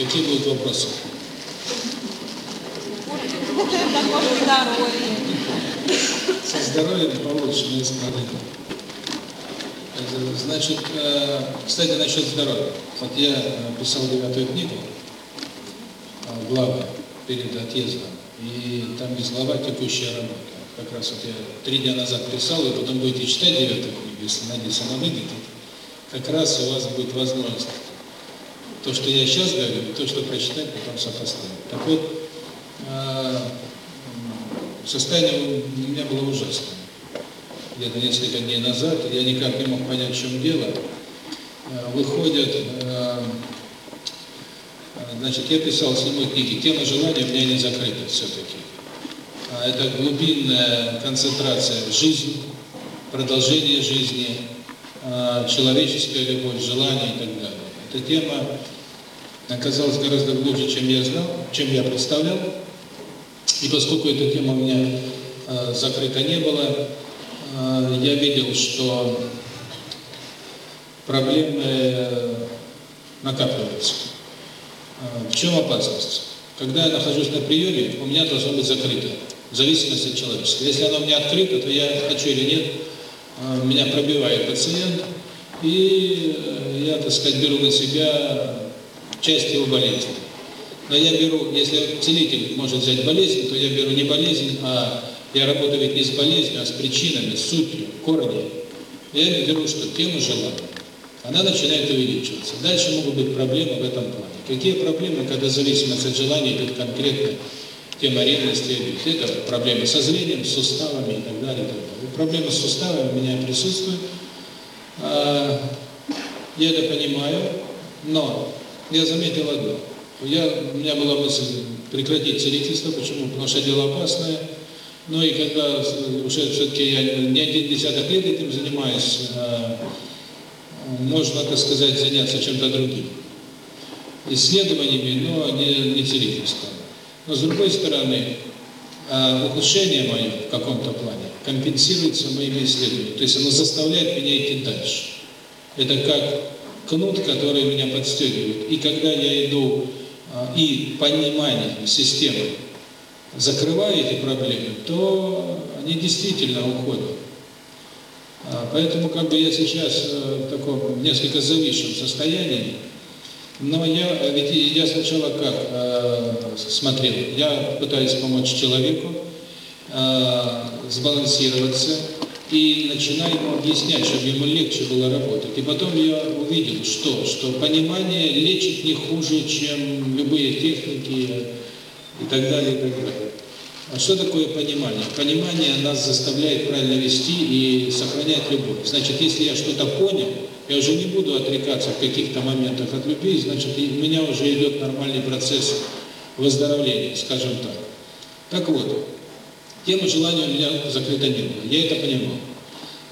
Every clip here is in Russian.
Какие будут вопросы? Со здоровьем получше, не. Значит, кстати, насчет здоровья. Вот я писал девятую книгу, главы, перед отъездом, и там есть глава «Текущая работа». Как раз вот я три дня назад писал, и потом будете читать девятую книгу, если надеюсь, она выйдет. Как раз у вас будет возможность то, что я сейчас говорю, то, что прочитать, потом сопоставить. Так вот, э, состояние у меня было ужасное. Где-то несколько дней назад, я никак не мог понять, в чем дело. Э, выходят, э, значит, я писал седьмой книги, тема желания у меня не закрыта все-таки. А это глубинная концентрация в жизни, продолжение жизни, человеческая любовь, желание и так далее. Эта тема оказалась гораздо глубже, чем я знал, чем я представлял. И поскольку эта тема у меня э, закрыта не было, э, я видел, что проблемы э, накапливаются. Э, в чем опасность? Когда я нахожусь на приеме, у меня должно быть закрыто, в зависимости от человечества. Если оно у меня открыто, то я хочу или нет, э, меня пробивает пациент, и я, так сказать, беру на себя часть его болезни. Но я беру, если целитель может взять болезнь, то я беру не болезнь, а я работаю ведь не с болезнью, а с причинами, с сутью, корнем. Я беру, что тема желания. Она начинает увеличиваться. Дальше могут быть проблемы в этом плане. Какие проблемы, когда зависимость от желания идет конкретно тема ревности, это проблемы со зрением, с суставами и так далее. И так далее. Проблемы с суставами у меня присутствуют я это понимаю, но я заметил одно. Я, у меня была мысль прекратить целительство, почему? Потому что дело опасное. Ну и когда уже все-таки я не один десяток лет этим занимаюсь, можно, так сказать, заняться чем-то другим. Исследованиями, но не, не целительством. Но с другой стороны, ухудшение мое в каком-то плане, компенсируется моими исследованиями. То есть оно заставляет меня идти дальше. Это как кнут, который меня подстегивает. И когда я иду а, и понимание системы закрываю эти проблемы, то они действительно уходят. А, поэтому как бы я сейчас э, в таком несколько зависшем состоянии, но я ведь я сначала как э, смотрел, я пытаюсь помочь человеку, сбалансироваться и начинаем ему объяснять, чтобы ему легче было работать. И потом я увидел, что, что понимание лечит не хуже, чем любые техники и так далее, и так далее. А что такое понимание? Понимание нас заставляет правильно вести и сохранять любовь. Значит, если я что-то понял, я уже не буду отрекаться в каких-то моментах от любви, значит, у меня уже идет нормальный процесс выздоровления, скажем так. Так вот, Тема желания у меня закрыта не было. Я это понимал.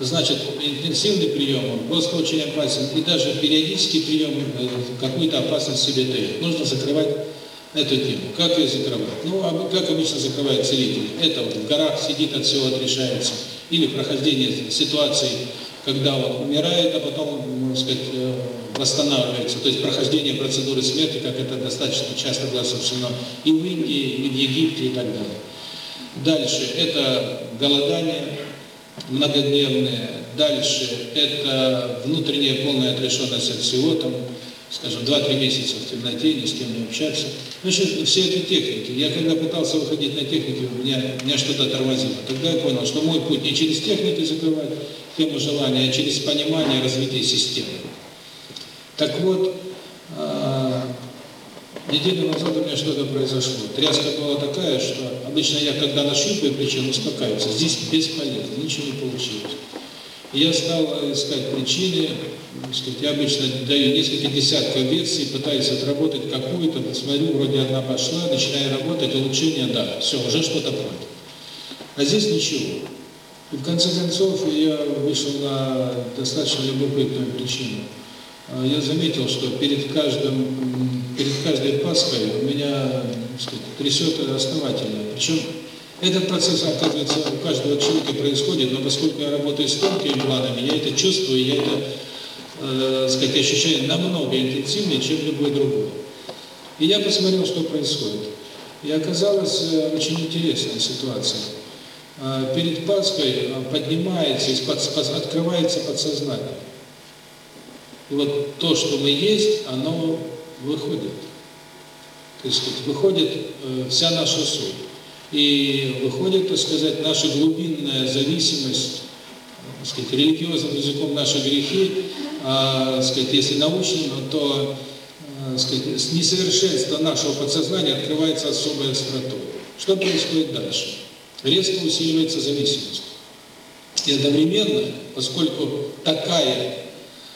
Значит, интенсивный прием, жесткое очень опасен, и даже периодический прием какую-то опасность себе дает. Нужно закрывать эту тему. Как ее закрывать? Ну, а как обычно закрывает целитель. Это вот в горах сидит, от всего отрешается. Или прохождение ситуации, когда он умирает, а потом, можно сказать, восстанавливается. То есть прохождение процедуры смерти, как это достаточно часто было собственно и в Индии, и в Египте, и так далее. Дальше это голодание многодневное. Дальше это внутренняя полная отрешенность от всего, там, скажем, 2-3 месяца в темноте, ни с кем не общаться. Ну, что, все эти техники. Я когда пытался выходить на техники, у меня, меня что-то тормозило. Тогда я понял, что мой путь не через техники закрывать тему желания, а через понимание развития системы. Так вот, Неделю назад у меня что-то произошло. Тряска была такая, что обычно я, когда нащупаю причину, успокаиваюсь. Здесь бесполезно, ничего не получилось. И я стал искать причины, сказать, я обычно даю несколько десятков версий, пытаюсь отработать какую-то, смотрю, вроде она пошла, начинаю работать, улучшение, да, все, уже что-то против. А здесь ничего. И в конце концов я вышел на достаточно любопытную причину. А, я заметил, что перед каждым перед каждой Пасхой у меня сказать, трясет основательно. Причем этот процесс, оказывается, у каждого человека происходит, но поскольку я работаю с тонкими планами, я это чувствую, я это, э, сказать, ощущаю намного интенсивнее, чем любой другой. И я посмотрел, что происходит. И оказалась э, очень интересная ситуация. Э, перед Пасхой э, поднимается, открывается подсознание. И вот то, что мы есть, оно выходит. Так сказать, выходит вся наша суть. И выходит, так сказать, наша глубинная зависимость, так сказать, религиозным языком наши грехи, а, так сказать, если научным, то так сказать, с несовершенства нашего подсознания открывается особая острота. Что происходит дальше? Резко усиливается зависимость. И одновременно, поскольку такая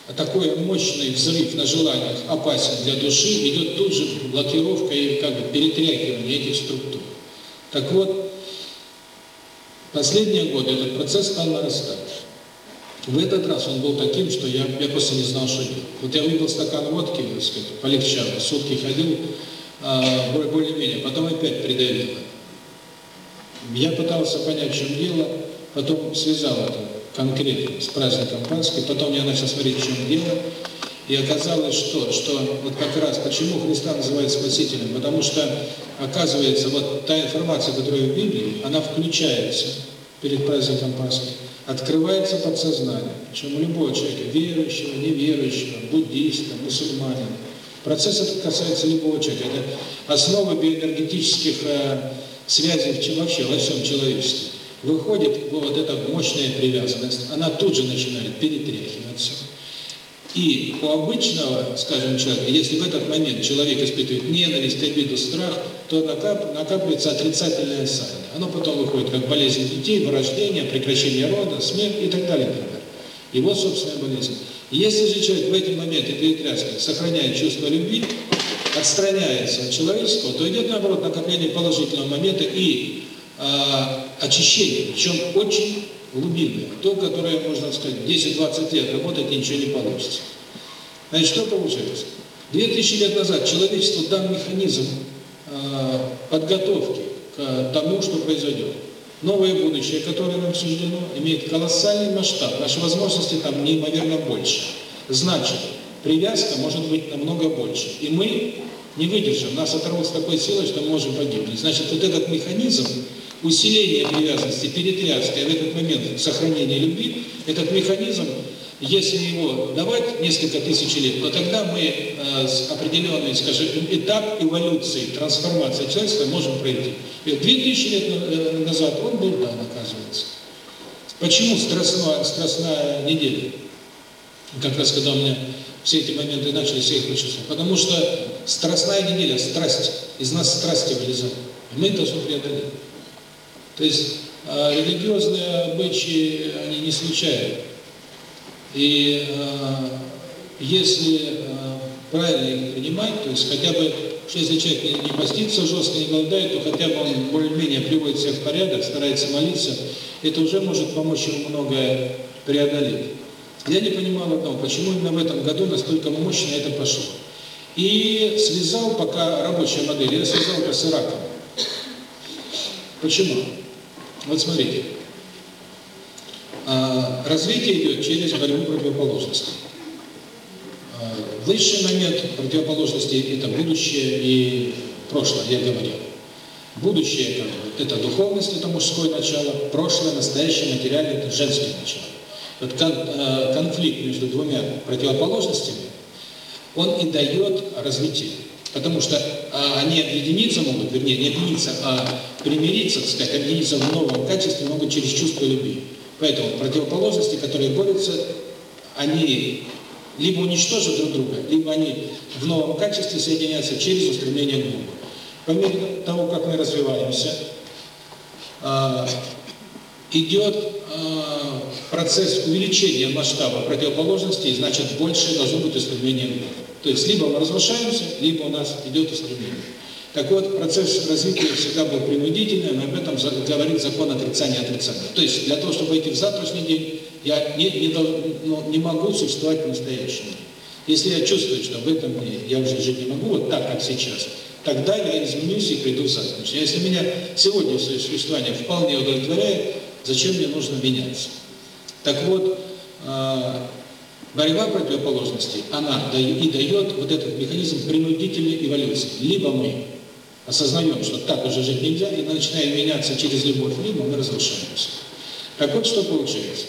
а такой мощный взрыв на желаниях опасен для души, идет тут же блокировка и как бы перетряхивание этих структур. Так вот, последние годы этот процесс стал нарастать. В этот раз он был таким, что я, я просто не знал, что делать. Вот я выпил стакан водки, так сказать, полегчало, сутки ходил, э, более-менее, потом опять придавило. Я пытался понять, чем дело, потом связал это конкретно с праздником Пасхи. Потом я начал смотреть, в чем дело. И оказалось, что, что вот как раз почему Христа называют Спасителем, потому что, оказывается, вот та информация, которая в Библии, она включается перед праздником Пасхи, открывается подсознание, чем у любого человека, верующего, неверующего, буддиста, мусульманина. Процесс этот касается любого человека. Это основа биоэнергетических э, связей вообще во всем человечестве выходит вот эта мощная привязанность, она тут же начинает перетряхиваться. И у обычного, скажем, человека, если в этот момент человек испытывает ненависть, обиду, страх, то накап, накапливается отрицательное сальдо. Оно потом выходит как болезнь детей, вырождение, прекращение рода, смерть и так далее, например. вот собственная болезнь. Если же человек в эти моменты перетряски сохраняет чувство любви, отстраняется от человеческого, то идет, наоборот, накопление положительного момента и а, очищение. Причем очень глубинное. То, которое, можно сказать, 10-20 лет работать ничего не получится. Значит, что получается? 2000 лет назад человечество дал механизм подготовки к тому, что произойдет. Новое будущее, которое нам суждено, имеет колоссальный масштаб. Наши возможности там неимоверно больше. Значит, привязка может быть намного больше. И мы не выдержим. Нас оторвут с такой силой, что мы можем погибнуть. Значит, вот этот механизм усиление привязанности, перетряска в этот момент сохранения любви, этот механизм, если его давать несколько тысяч лет, то тогда мы э, с определенный, скажем, этап эволюции, трансформации человечества можем пройти. Э, две тысячи лет э, назад он был там, оказывается. Почему страстная, страстная неделя? Как раз когда у меня все эти моменты начали, всех их. Потому что страстная неделя, страсть, из нас страсти вылезают. Мы должны преодолеть. То есть э, религиозные обычаи, они не случайны. И э, если э, правильно понимать, то есть хотя бы, что если человек не, не постится жестко, не голодает, то хотя бы он более-менее приводит себя в порядок, старается молиться, это уже может помочь ему многое преодолеть. Я не понимал одного, почему именно в этом году настолько мощно это пошло. И связал пока рабочая модель, я связал это с Ираком. Почему? Вот смотрите. Развитие идет через борьбу противоположностей. Высший момент противоположности – это будущее и прошлое, я говорил. Будущее – это духовность, это мужское начало, прошлое, настоящее, материальное – это женское начало. Вот конфликт между двумя противоположностями, он и дает развитие. Потому что они объединиться могут, вернее, не объединиться, а примириться, так сказать, объединиться в новом качестве могут через чувство любви. Поэтому противоположности, которые борются, они либо уничтожат друг друга, либо они в новом качестве соединяются через устремление к Богу. По мере того, как мы развиваемся, а, идет а, процесс увеличения масштаба противоположностей, и значит больше должно быть устремление к Богу. То есть либо мы разрушаемся, либо у нас идет устремление. Так вот, процесс развития всегда был принудительным, и об этом говорит закон отрицания отрицания. То есть, для того, чтобы идти в завтрашний день, я не, не, ну, не могу существовать в настоящем. Если я чувствую, что в этом дне я уже жить не могу, вот так, как сейчас, тогда я изменюсь и приду в завтрашний. Если меня сегодня существование вполне удовлетворяет, зачем мне нужно меняться? Так вот, а, Борьба противоположностей, она и дает вот этот механизм принудительной эволюции. Либо мы осознаем, что так уже жить нельзя, и начинаем меняться через любовь к мы разрушаемся. Так вот, что получается.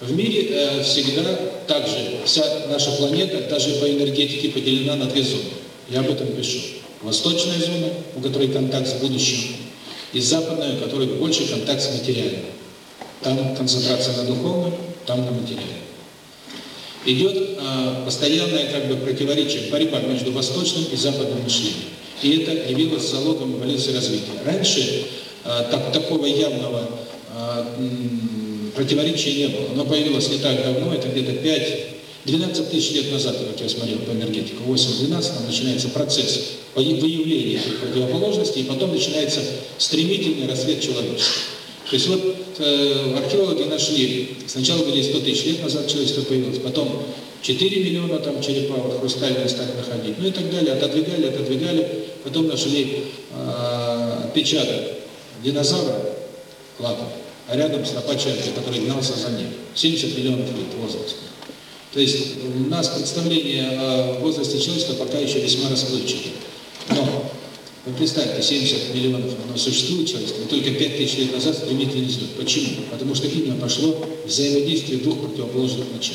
В мире э, всегда также вся наша планета, даже по энергетике, поделена на две зоны. Я об этом пишу. Восточная зона, у которой контакт с будущим, и западная, у которой больше контакт с материальным. Там концентрация на духовном, там на материальном. Идет э, постоянное как бы противоречие, борьба между восточным и западным мышлением. И это явилось залогом эволюции развития. Раньше э, так, такого явного э, противоречия не было. Оно появилось не так давно, это где-то 5 12 тысяч лет назад, как я смотрел по энергетику, 8-12, начинается процесс выявления этих противоположностей, и потом начинается стремительный рассвет человечества. То есть вот э, археологи нашли, сначала были 100 тысяч лет назад человечество появилось, потом 4 миллиона там черепа, вот, хрустальные стали находить, ну и так далее, отодвигали, отодвигали. Потом нашли э, отпечаток динозавра лапы, а рядом с слопачатка, который гнался за ним. 70 миллионов лет возраста. То есть у нас представление о возрасте человека пока еще весьма расплывчато. Но вы представьте, 70 миллионов оно существует человечество, но только 5000 лет назад стремительно идет. Почему? Потому что, видимо, пошло взаимодействие двух противоположных начал.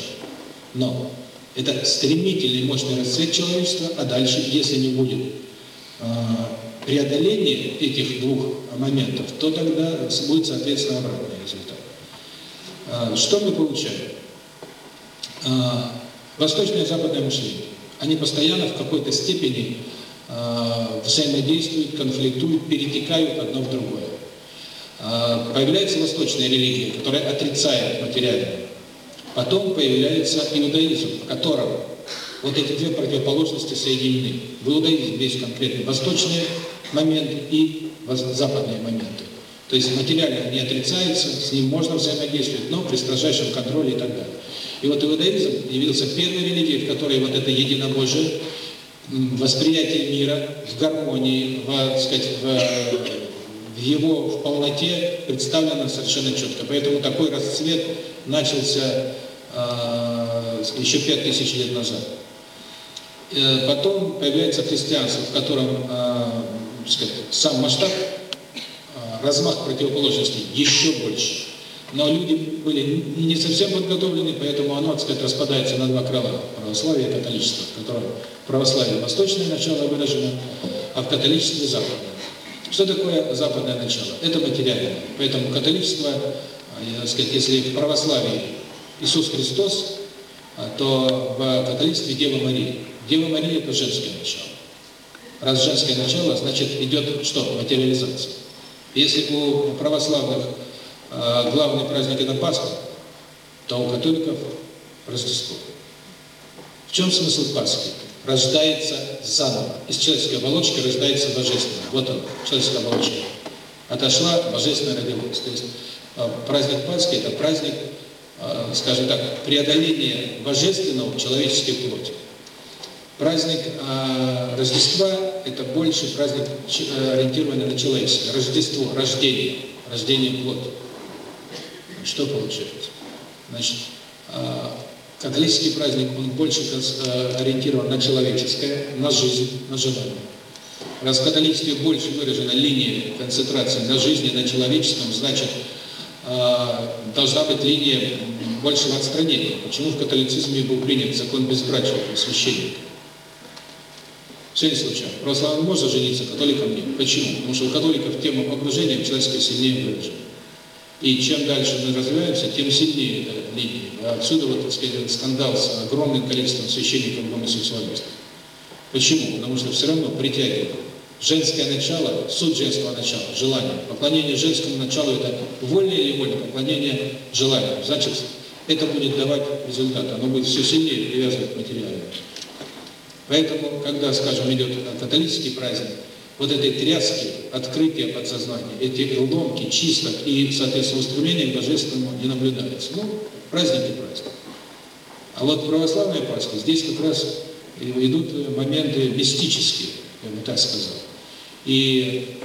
Но это стремительный мощный расцвет человечества, а дальше, если не будет преодоление этих двух моментов, то тогда будет, соответственно, обратный результат. Что мы получаем? А, восточное и западное мышление. Они постоянно в какой-то степени а, взаимодействуют, конфликтуют, перетекают одно в другое. А, появляется восточная религия, которая отрицает материальное. Потом появляется иудаизм, в котором вот эти две противоположности соединены. Вы уловили весь конкретный восточный момент и западные моменты. То есть материально не отрицается, с ним можно взаимодействовать, но при строжайшем контроле и так далее. И вот иудаизм явился первой религией, в которой вот это единобожие, восприятие мира в гармонии, в, сказать, в, в его в полноте представлено совершенно четко. Поэтому такой расцвет начался э, еще пять тысяч лет назад. Потом появляется христианство, в котором сказать, сам масштаб, размах противоположностей еще больше. Но люди были не совсем подготовлены, поэтому оно, сказать, распадается на два крыла – православие и католичество, которое православие – восточное начало выражено, а в католичестве – западное. Что такое западное начало? Это материальное. Поэтому католичество, сказать, если в православии Иисус Христос, то в католичестве Дева Мария. Дева Мария – это женское начало. Раз женское начало, значит, идет что? Материализация. Если у православных э, главный праздник – это Пасха, то у католиков – Рождество. В чем смысл Пасхи? Рождается заново. Из человеческой оболочки рождается божественное. Вот он, человеческая оболочка. Отошла, Божественная родилась. То есть э, праздник Пасхи – это праздник, э, скажем так, преодоления божественного в человеческой плоти. Праздник э, Рождества – это больше праздник, э, ориентированный на человечество. Рождество, рождение, рождение плод. Что получается? Значит, э, католический праздник, он больше э, ориентирован на человеческое, на жизнь, на желание. Раз в католичестве больше выражена линия концентрации на жизни, на человеческом, значит, э, должна быть линия большего отстранения. Почему в католицизме был принят закон безбрачия священника? Жизнь случайно. Православный можно жениться, католиком нет. Почему? Потому что у католиков тема окружения человеческая сильнее выражена. И чем дальше мы развиваемся, тем сильнее эта линия. Отсюда вот, так сказать, скандал с огромным количеством священников гомосексуалистов. Почему? Потому что все равно притягивает. Женское начало, суть женского начала, желание. Поклонение женскому началу – это вольное или вольное поклонение желанию. Значит, это будет давать результат, оно будет все сильнее привязывать материально. Поэтому, когда, скажем, идет католический праздник, вот эти тряски, открытия подсознания, эти ломки чисток и, соответственно, устремления к Божественному не наблюдается. Ну, праздник и праздник. А вот православные пасхи здесь как раз идут моменты мистические, я бы так сказал. И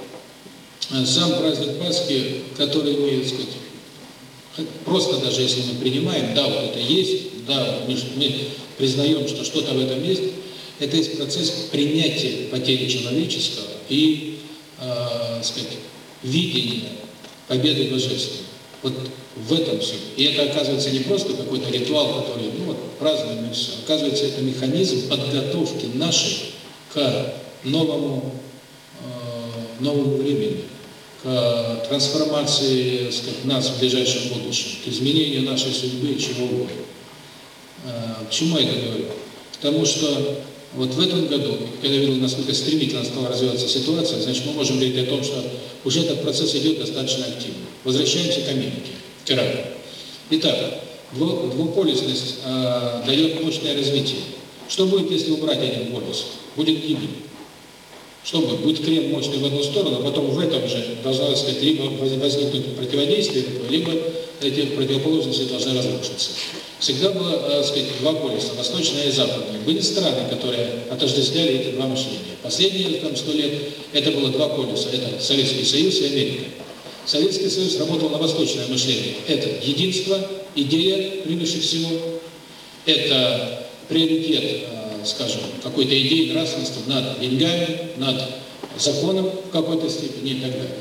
э, сам праздник Пасхи, который мы, так сказать, просто даже если мы принимаем, да, вот это есть, да, мы, мы признаем, что что-то в этом есть, это есть процесс принятия потери человечества и, э, сказать, видения победы Божества. Вот в этом все. И это оказывается не просто какой-то ритуал, который, ну вот, празднуем все. Оказывается, это механизм подготовки нашей к новому, э, новому времени, к трансформации сказать, нас в ближайшем будущем, к изменению нашей судьбы чего угодно. Э, к чему я это говорю? Потому что вот в этом году, когда видел, насколько стремительно стала развиваться ситуация, значит, мы можем говорить о том, что уже этот процесс идет достаточно активно. Возвращаемся к Америке, к Ираку. Итак, двуполюсность э, а, дает мощное развитие. Что будет, если убрать один полюс? Будет гибель. Что будет? Будет крем мощный в одну сторону, а потом в этом же должно, так сказать, либо возникнуть противодействие, либо эти противоположности должны разрушиться. Всегда было, э, сказать, два полюса, восточное и западное. Были страны, которые отождествляли эти два мышления. Последние там сто лет это было два полюса, это Советский Союз и Америка. Советский Союз работал на восточное мышление. Это единство, идея превыше всего, это приоритет, э, скажем, какой-то идеи нравственности над деньгами, над законом в какой-то степени и так далее.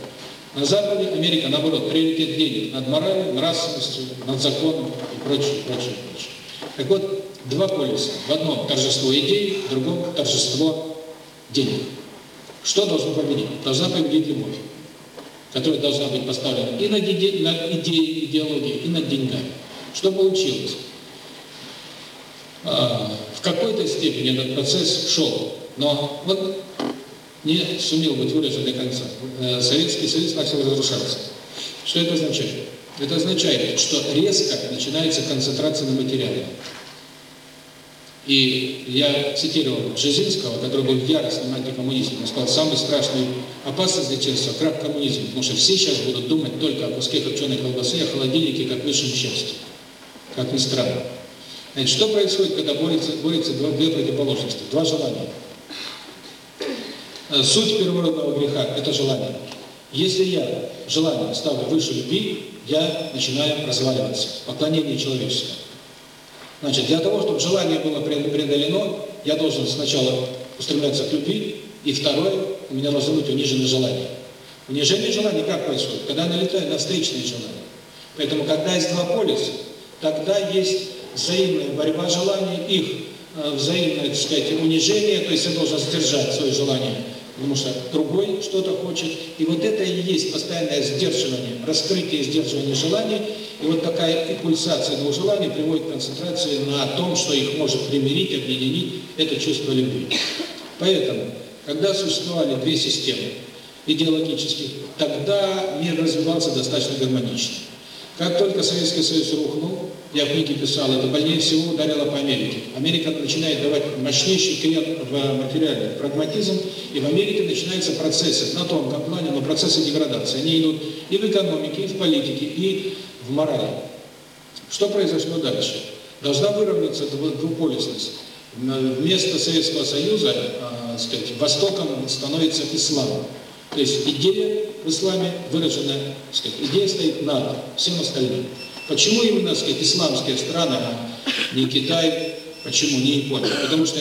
На Западе Америка, наоборот, приоритет денег над моралью, нравственностью, над законом, прочее, прочее, прочее. Так вот, два полюса. В одном торжество идей, в другом торжество денег. Что должно победить? Должна победить любовь, которая должна быть поставлена и на, иде на идеи, идеологии, и над деньгами. Что получилось? А, в какой-то степени этот процесс шел, но вот не сумел быть выражен до конца. Э, Советский Союз начал разрушаться. Что это означает? Это означает, что резко начинается концентрация на материале. И я цитировал Бжезинского, который был яростным антикоммунистом. Он сказал, самый страшный опасность для человечества – крах коммунизм, потому что все сейчас будут думать только о куске копченой колбасы, о холодильнике, как высшем счастье. Как ни странно. Значит, что происходит, когда борется борется два, две противоположности, два желания? Э, суть первородного греха – это желание. Если я желание ставлю выше любви, я начинаю разваливаться, Поклонение не человеческое. Значит, для того, чтобы желание было преодолено, я должен сначала устремляться к любви, и второе, у меня должно быть унижено желание. Унижение желания как происходит? Когда я налетаю на встречные желания. Поэтому, когда есть два полюса, тогда есть взаимная борьба желаний, их э, взаимное, так сказать, унижение, то есть я должен сдержать свое желание – потому что другой что-то хочет. И вот это и есть постоянное сдерживание, раскрытие и желаний. И вот такая и пульсация двух желаний приводит к концентрации на том, что их может примирить, объединить, это чувство любви. Поэтому, когда существовали две системы идеологических, тогда мир развивался достаточно гармонично. Как только Советский Союз рухнул, и книги писал, это больнее всего ударило по Америке. Америка начинает давать мощнейший клет в материале, прагматизм, и в Америке начинаются процессы, на тонком плане, но процессы деградации. Они идут и в экономике, и в политике, и в морали. Что произошло дальше? Должна выровняться двуполюсность. Вместо Советского Союза, э, сказать, Востоком становится ислам. То есть идея в исламе выраженная, сказать, идея стоит над всем остальным. Почему именно сказать, исламские страны, не Китай, почему не Япония? Потому что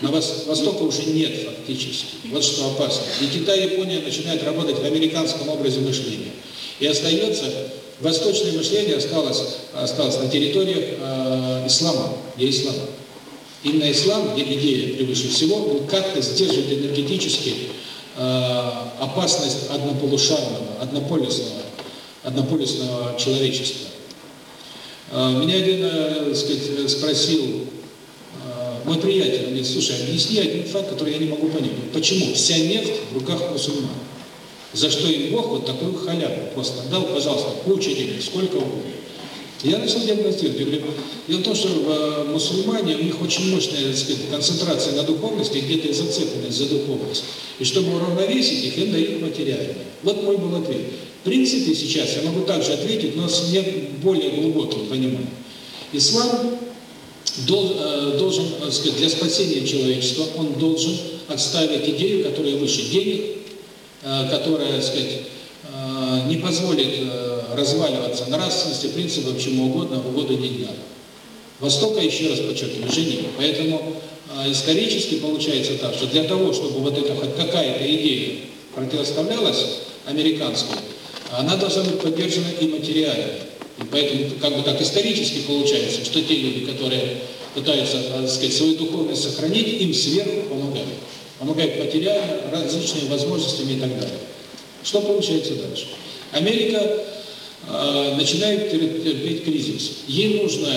на Востока уже нет фактически. Вот что опасно. И Китай, Япония начинают работать в американском образе мышления. И остается, восточное мышление осталось, осталось на территориях э, ислама, где ислам Именно ислам, где идея превыше всего, был как-то сдерживает энергетически э, опасность однополушарного, однополисного, однополисного человечества. Э, меня один э, сказать, э, спросил мой приятель, говорит, слушай, объясни один факт, который я не могу понять. Почему вся нефть в руках мусульман? За что им Бог вот такую халяву просто дал, пожалуйста, куча денег, сколько угодно. Я начал диагностировать. Я говорю, дело в том, что в мусульмане у них очень мощная так сказать, концентрация на духовности, где-то и зацепленность за духовность. И чтобы уравновесить их, им дают материальное. Вот мой был ответ. В принципе, сейчас я могу также ответить, но с не более глубоким пониманием. Ислам э, должен, должен сказать, для спасения человечества, он должен отставить идею, которая выше денег, э, которая, сказать, не позволит разваливаться нравственности, принципам, чему угодно, в угоду деньгам. Востока, еще раз подчеркиваю, уже нет. Поэтому исторически получается так, что для того, чтобы вот эта хоть какая-то идея противоставлялась американскому, она должна быть поддержана и материально. И поэтому как бы так исторически получается, что те люди, которые пытаются, так сказать, свою духовность сохранить, им сверху помогают. Помогают материально, различными возможностями и так далее. Что получается дальше? Америка э, начинает терпеть кризис. Ей нужно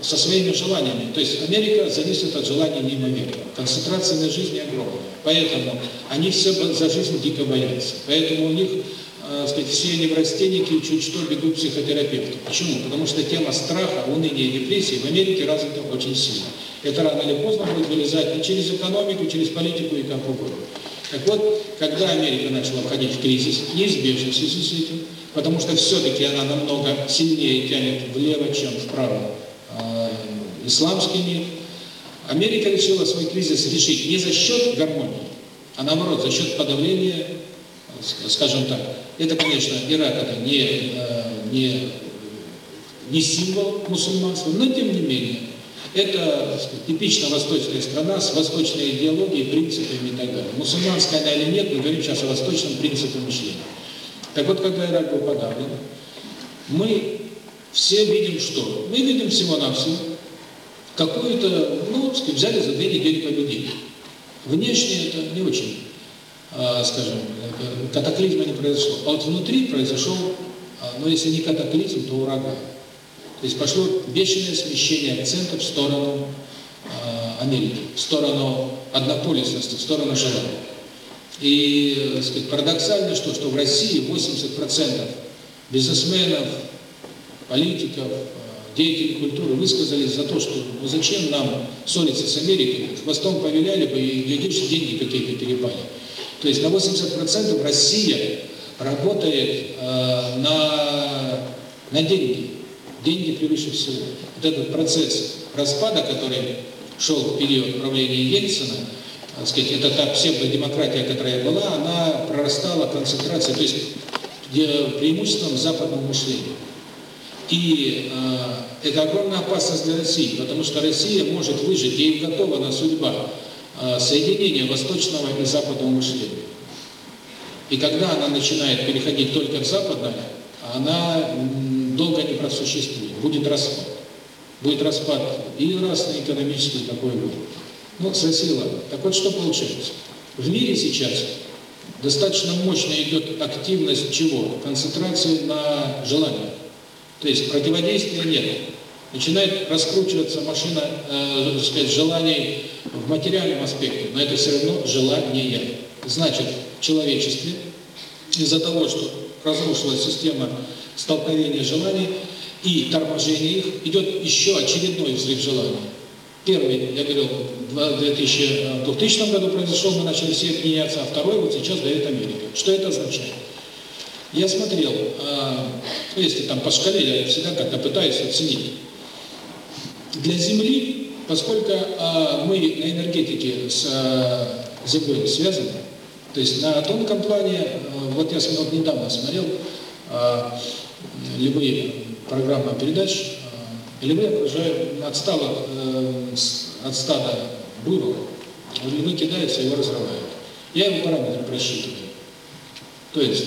со своими желаниями. То есть Америка зависит от желаний неимоверно. Концентрация на жизни огромная. Поэтому они все за жизнь дико боятся. Поэтому у них с притеснением растений к чуть что бегут психотерапевты. Почему? Потому что тема страха, уныния и депрессии в Америке развита очень сильно. Это рано или поздно будет вылезать и через экономику, через политику и как угодно. Так вот, когда Америка начала входить в кризис, неизбежно в связи с этим, потому что все-таки она намного сильнее тянет влево, чем вправо э, исламский мир, Америка решила свой кризис решить не за счет гармонии, а наоборот, за счет подавления, э, скажем так, это, конечно, Ирак это не, не, не символ мусульманства, но тем не менее, это сказать, типично восточная страна с восточной идеологией, принципами и так. Мусульманская она или нет, мы говорим сейчас о восточном принципе мышления. Так вот, когда Ирак был подавлен, мы все видим что? Мы видим всего-навсего какую-то, ну, взяли за две недели победили. Внешне это не очень а, скажем, катаклизма не произошло. А вот внутри произошел, а, но если не катаклизм, то ураган. То есть пошло бешеное смещение акцента в сторону а, Америки, в сторону однополисности, в сторону желания. И э, сказать, парадоксально, что, что в России 80% бизнесменов, политиков, деятелей культуры высказались за то, что ну, зачем нам ссориться с Америкой, хвостом повеляли бы и, глядишь, деньги какие-то перепали. То есть на 80% Россия работает э, на, на деньги. Деньги превыше всего. Вот этот процесс распада, который шел в период правления Ельцина, так сказать, это та псевдодемократия, которая была, она прорастала концентрация, то есть преимуществом западного мышления. И э, это огромная опасность для России, потому что Россия может выжить, ей готова на судьба а, соединение восточного и западного мышления. И когда она начинает переходить только в западное, она долго не просуществует, будет распад. Будет распад и разный экономический такой вот. Ну, сосила. Так вот, что получается? В мире сейчас достаточно мощно идет активность чего? Концентрации на желании. То есть противодействия нет. Начинает раскручиваться машина, э, так сказать, желаний в материальном аспекте, но это все равно желание. Значит, в человечестве из-за того, что разрушилась система столкновения желаний и торможения их, идет еще очередной взрыв желаний. Первый, я говорил, в 2000, э, году произошел, мы начали все меняться, а второй вот сейчас дает Америка. Что это означает? Я смотрел, э, ну, если там по шкале, я всегда как-то пытаюсь оценить. Для Земли Поскольку мы на энергетике с а, Землей связаны, то есть на тонком плане, вот я смотрел, недавно смотрел а, любые программы передач, а, элемент уже отстало от стада буйвола, в длину кидается, его разрывают. Я его параметры просчитываю. То есть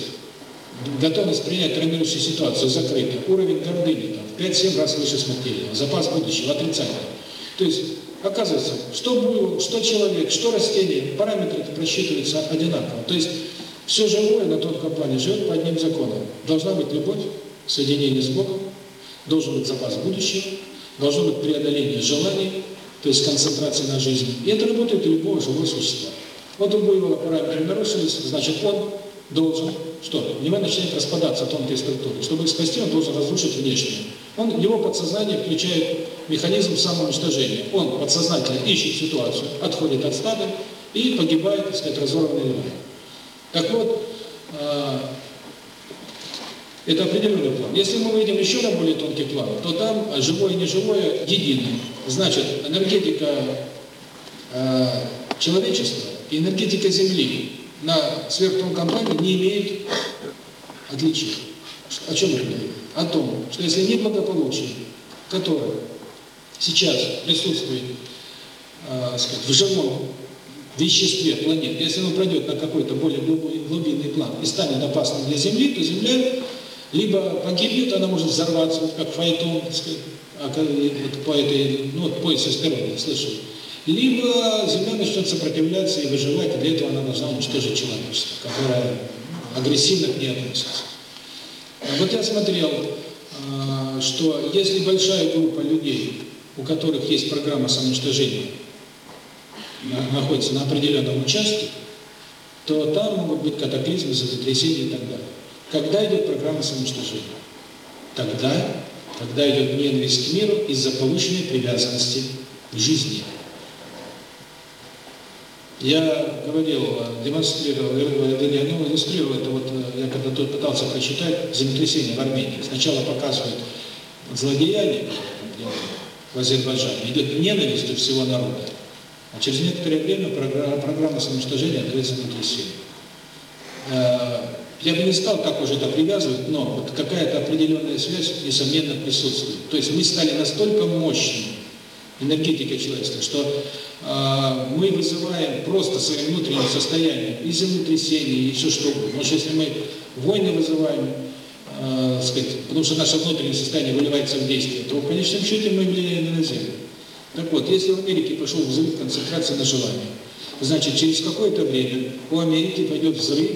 готовность принять травмирующую ситуацию закрыта, уровень гордыни там, в 5-7 раз выше смертельного, запас будущего отрицательный. То есть, оказывается, что, был, что человек, что растение, параметры просчитываются одинаково. То есть, все живое на тонком плане живет по одним законам. Должна быть любовь, соединение с Богом, должен быть запас будущего, должно быть преодоление желаний, то есть концентрация на жизни. И это работает у любого живого существа. Вот у Буйвола параметры нарушились, значит, он должен, что, у него начинает распадаться тонкие структуры. Чтобы их спасти, он должен разрушить внешнее. Он, его подсознание включает механизм самоуничтожения. Он подсознательно ищет ситуацию, отходит от стада и погибает, так сказать, разорванный элемент. Так вот, а, это определенный план. Если мы выйдем еще на более тонкий план, то там живое и неживое едино. Значит, энергетика а, человечества и энергетика Земли на сверхтонком плане не имеют отличия. О чем это говорит? О том, что если нет благополучия, которое сейчас присутствует э, а, сказать, в живом веществе планеты, если он пройдет на какой-то более глубокий глубинный план и станет опасным для Земли, то Земля либо погибнет, она может взорваться, вот как фаэтон, сказать, а, вот по этой, ну, вот пояс астероида, слышали. Либо Земля начнет сопротивляться и выживать, и для этого она должна уничтожить человечество, которое агрессивно к ней относится. Вот я смотрел, что если большая группа людей у которых есть программа самоуничтожения, находится на определенном участке, то там могут быть катаклизмы, землетрясения и так далее. Когда идет программа самоуничтожения? Тогда, когда идет ненависть к миру из-за повышенной привязанности к жизни. Я говорил, демонстрировал, вернее, ну, иллюстрировал это вот, я когда тут пытался прочитать землетрясение в Армении. Сначала показывают злодеяние, в Азербайджане, идет ненависть у всего народа. А через некоторое время программа, программа самоуничтожения открылась внутри Сирии. Э, я бы не стал так уже это привязывать, но вот какая-то определенная связь, несомненно, присутствует. То есть мы стали настолько мощными, энергетика человечества, что э, мы вызываем просто своим внутренним состоянием и землетрясение, и все что угодно. Потому что если мы войны вызываем, э, сказать, потому что наше внутреннее состояние выливается в действие, то в конечном счете мы влияем на Землю. Так вот, если в Америке пошел взрыв концентрации на желании, значит, через какое-то время у Америки пойдет взрыв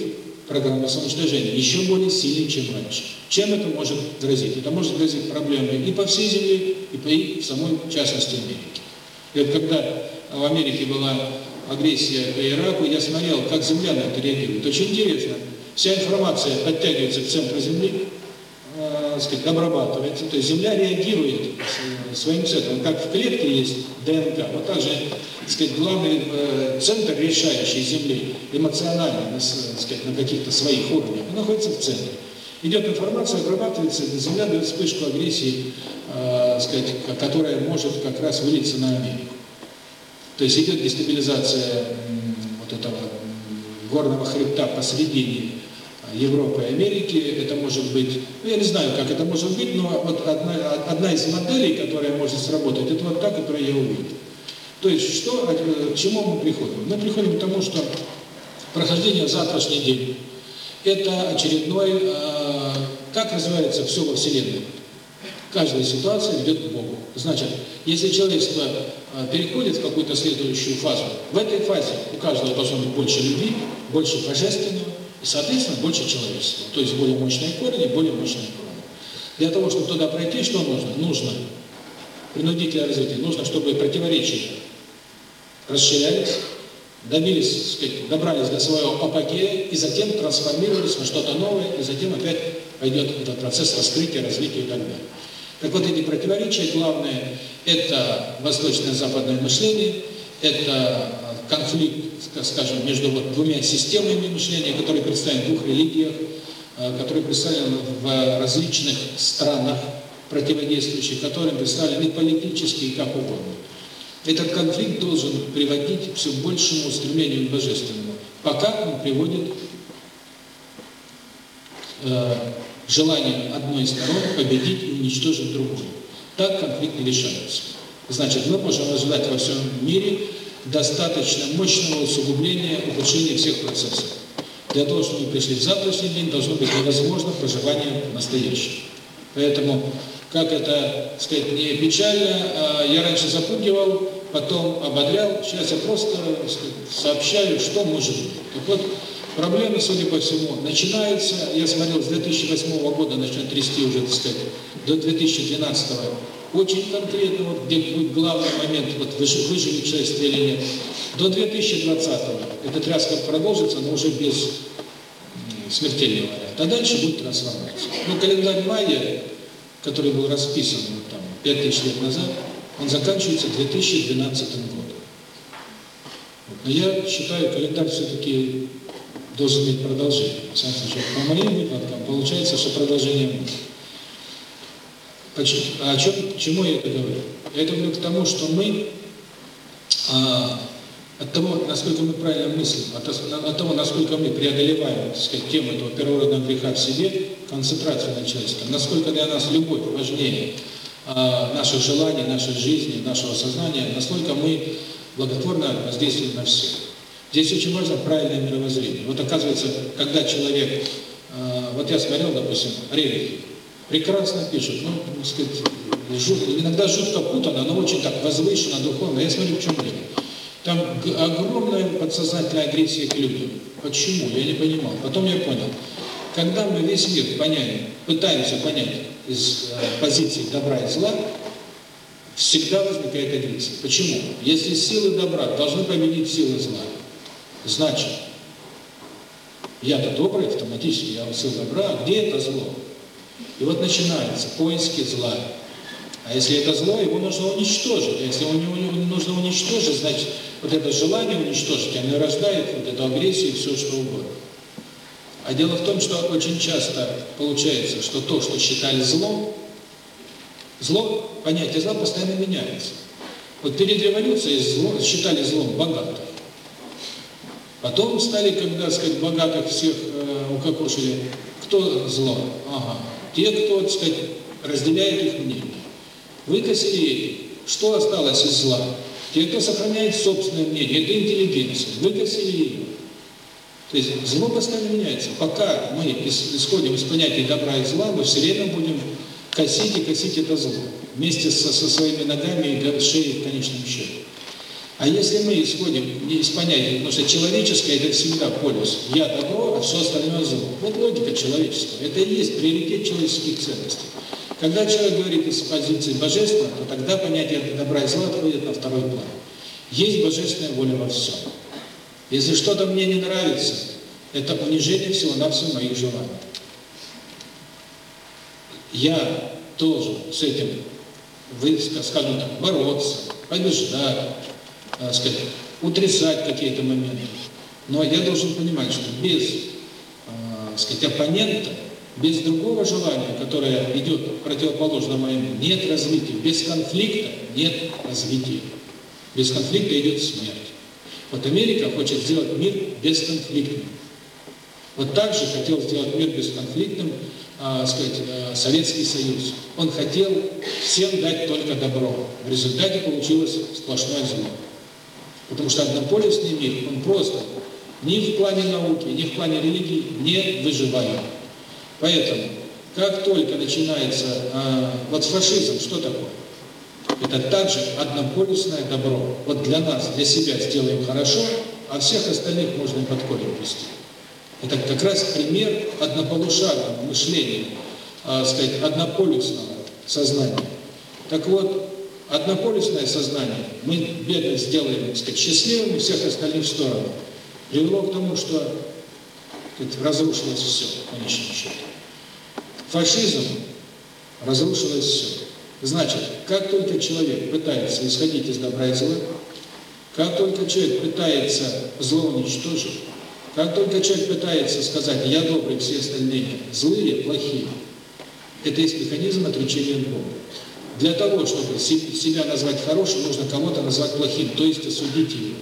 программы самоуничтожения, еще более сильный, чем раньше. Чем это может грозить? Это может грозить проблемы и по всей Земле, и по и в самой частности Америки. И вот когда в Америке была агрессия по Ираку, я смотрел, как земля на это реагирует. Очень интересно. Вся информация подтягивается к центру Земли, гражданских обрабатывает, ну, то есть Земля реагирует своим центром, как в клетке есть ДНК, вот также, так сказать, главный э, центр решающей Земли эмоционально, на, на каких-то своих уровнях, находится в центре. Идет информация, обрабатывается, Земля дает вспышку агрессии, э, сказать, которая может как раз вылиться на Америку. То есть идет дестабилизация вот этого горного хребта посредине Европы и Америки, это может быть, ну, я не знаю, как это может быть, но вот одна, одна из моделей, которая может сработать, это вот та, которую я увидел. То есть, что, э, к чему мы приходим? Мы приходим к тому, что прохождение завтрашний недели – это очередной, э, как развивается все во Вселенной. Каждая ситуация ведет к Богу. Значит, если человечество э, переходит в какую-то следующую фазу, в этой фазе у каждого должно быть больше любви, больше божественного, и, соответственно, больше человечества. То есть более мощные корни, более мощные корни. Для того, чтобы туда пройти, что нужно? Нужно принудительное развитие. Нужно, чтобы противоречия расширялись, добились, сказать, добрались до своего апогея и затем трансформировались на что-то новое, и затем опять пойдет этот процесс раскрытия, развития и так далее. Так вот, эти противоречия, главное, это восточное-западное мышление, это конфликт скажем, между вот двумя системами мышления, которые представлены в двух религиях, а, которые представлены в различных странах, противодействующих которые представлены и политически, и как угодно. Этот конфликт должен приводить к все большему стремлению к божественному, пока он приводит э, желание одной из сторон победить и уничтожить другую. Так конфликт не решается. Значит, мы можем ожидать во всем мире достаточно мощного усугубления улучшения всех процессов. Для того, чтобы мы пришли в завтрашний день, должно быть невозможно проживание настоящего. Поэтому, как это, сказать, не печально, я раньше запугивал, потом ободрял, сейчас я просто сказать, сообщаю, что может быть. Так вот, проблемы, судя по всему, начинаются, я смотрел, с 2008 года начнет трясти уже, так сказать, до 2012 года очень конкретно, вот где будет главный момент, вот выжили, выжили человечество или нет, до 2020 -го. эта тряска продолжится, но уже без смертельного варианта. А дальше будет трансформация. Но календарь мая, который был расписан вот там 5000 лет назад, он заканчивается 2012 годом. Вот. Но я считаю, календарь все-таки должен иметь продолжение. Сам сначала помолим, потом получается, что продолжение будет. Почему, о чем, к чему я это говорю? Я это говорю к тому, что мы а, от того, насколько мы правильно мыслим, от, от того, насколько мы преодолеваем, так сказать, тему этого первородного греха в себе, концентрацию на человеческом, насколько для нас любовь важнее а, наших желаний, нашей жизни, нашего сознания, насколько мы благотворно воздействуем на все. Здесь очень важно правильное мировоззрение. Вот оказывается, когда человек, а, вот я смотрел, допустим, религию, прекрасно пишет. Ну, сказать, жут, иногда жутко путано, но очень так возвышенно, духовно. Я смотрю, в чем дело. Там огромная подсознательная агрессия к людям. Почему? Я не понимал. Потом я понял. Когда мы весь мир поняли, пытаемся понять из э, позиции добра и зла, всегда возникает агрессия. Почему? Если силы добра должны победить силы зла, значит, я-то добрый автоматически, я сил добра, а где это зло? И вот начинается поиски зла. А если это зло, его нужно уничтожить. А если у него нужно уничтожить, значит, вот это желание уничтожить, оно рождает вот эту агрессию и все что угодно. А дело в том, что очень часто получается, что то, что считали злом, зло, понятие зла постоянно меняется. Вот перед революцией зло, считали злом богатых. Потом стали, когда, сказать, богатых всех э, укокошили. Кто зло? Ага, те, кто, так сказать, разделяет их мнение. Выкосили, что осталось из зла. Те, кто сохраняет собственное мнение, это интеллигенция. Выкосили ее. То есть зло постоянно меняется. Пока мы исходим из понятия добра и зла, мы все время будем косить и косить это зло. Вместе со, со своими ногами и шеей в конечном счете. А если мы исходим из понятия, потому что человеческое это всегда полюс. Я добро, а все остальное зло. Вот логика человеческого. Это и есть приоритет человеческих ценностей. Когда человек говорит из позиции божества, то тогда понятие добра и зла отходит на второй план. Есть божественная воля во всем. Если что-то мне не нравится, это унижение всего-навсего моих желаний. Я должен с этим, скажем так, бороться, побеждать, э, сказать, утрясать какие-то моменты. Но я должен понимать, что без э, сказать, оппонента, без другого желания, которое идет противоположно моему, нет развития. Без конфликта нет развития. Без конфликта идет смерть. Вот Америка хочет сделать мир бесконфликтным. Вот так же хотел сделать мир бесконфликтным э, сказать, Советский Союз. Он хотел всем дать только добро. В результате получилось сплошное зло. Потому что однополюсный мир, он просто ни в плане науки, ни в плане религии не выживает. Поэтому, как только начинается э, вот фашизм, что такое? Это также однополюсное добро. Вот для нас, для себя сделаем хорошо, а всех остальных можно под корень пустить. Это как раз пример однополушарного мышления, э, сказать, однополюсного сознания. Так вот, однополюсное сознание, мы бедность сделаем сказать, счастливым и всех остальных сторон. сторону, привело к тому, что сказать, разрушилось все, в. Фашизм разрушилось все. Значит, как только человек пытается исходить из добра и зла, как только человек пытается зло уничтожить, как только человек пытается сказать «я добрый, все остальные злые, плохие», это есть механизм отречения от Бога. Для того, чтобы себя назвать хорошим, нужно кому-то назвать плохим, то есть осудить его.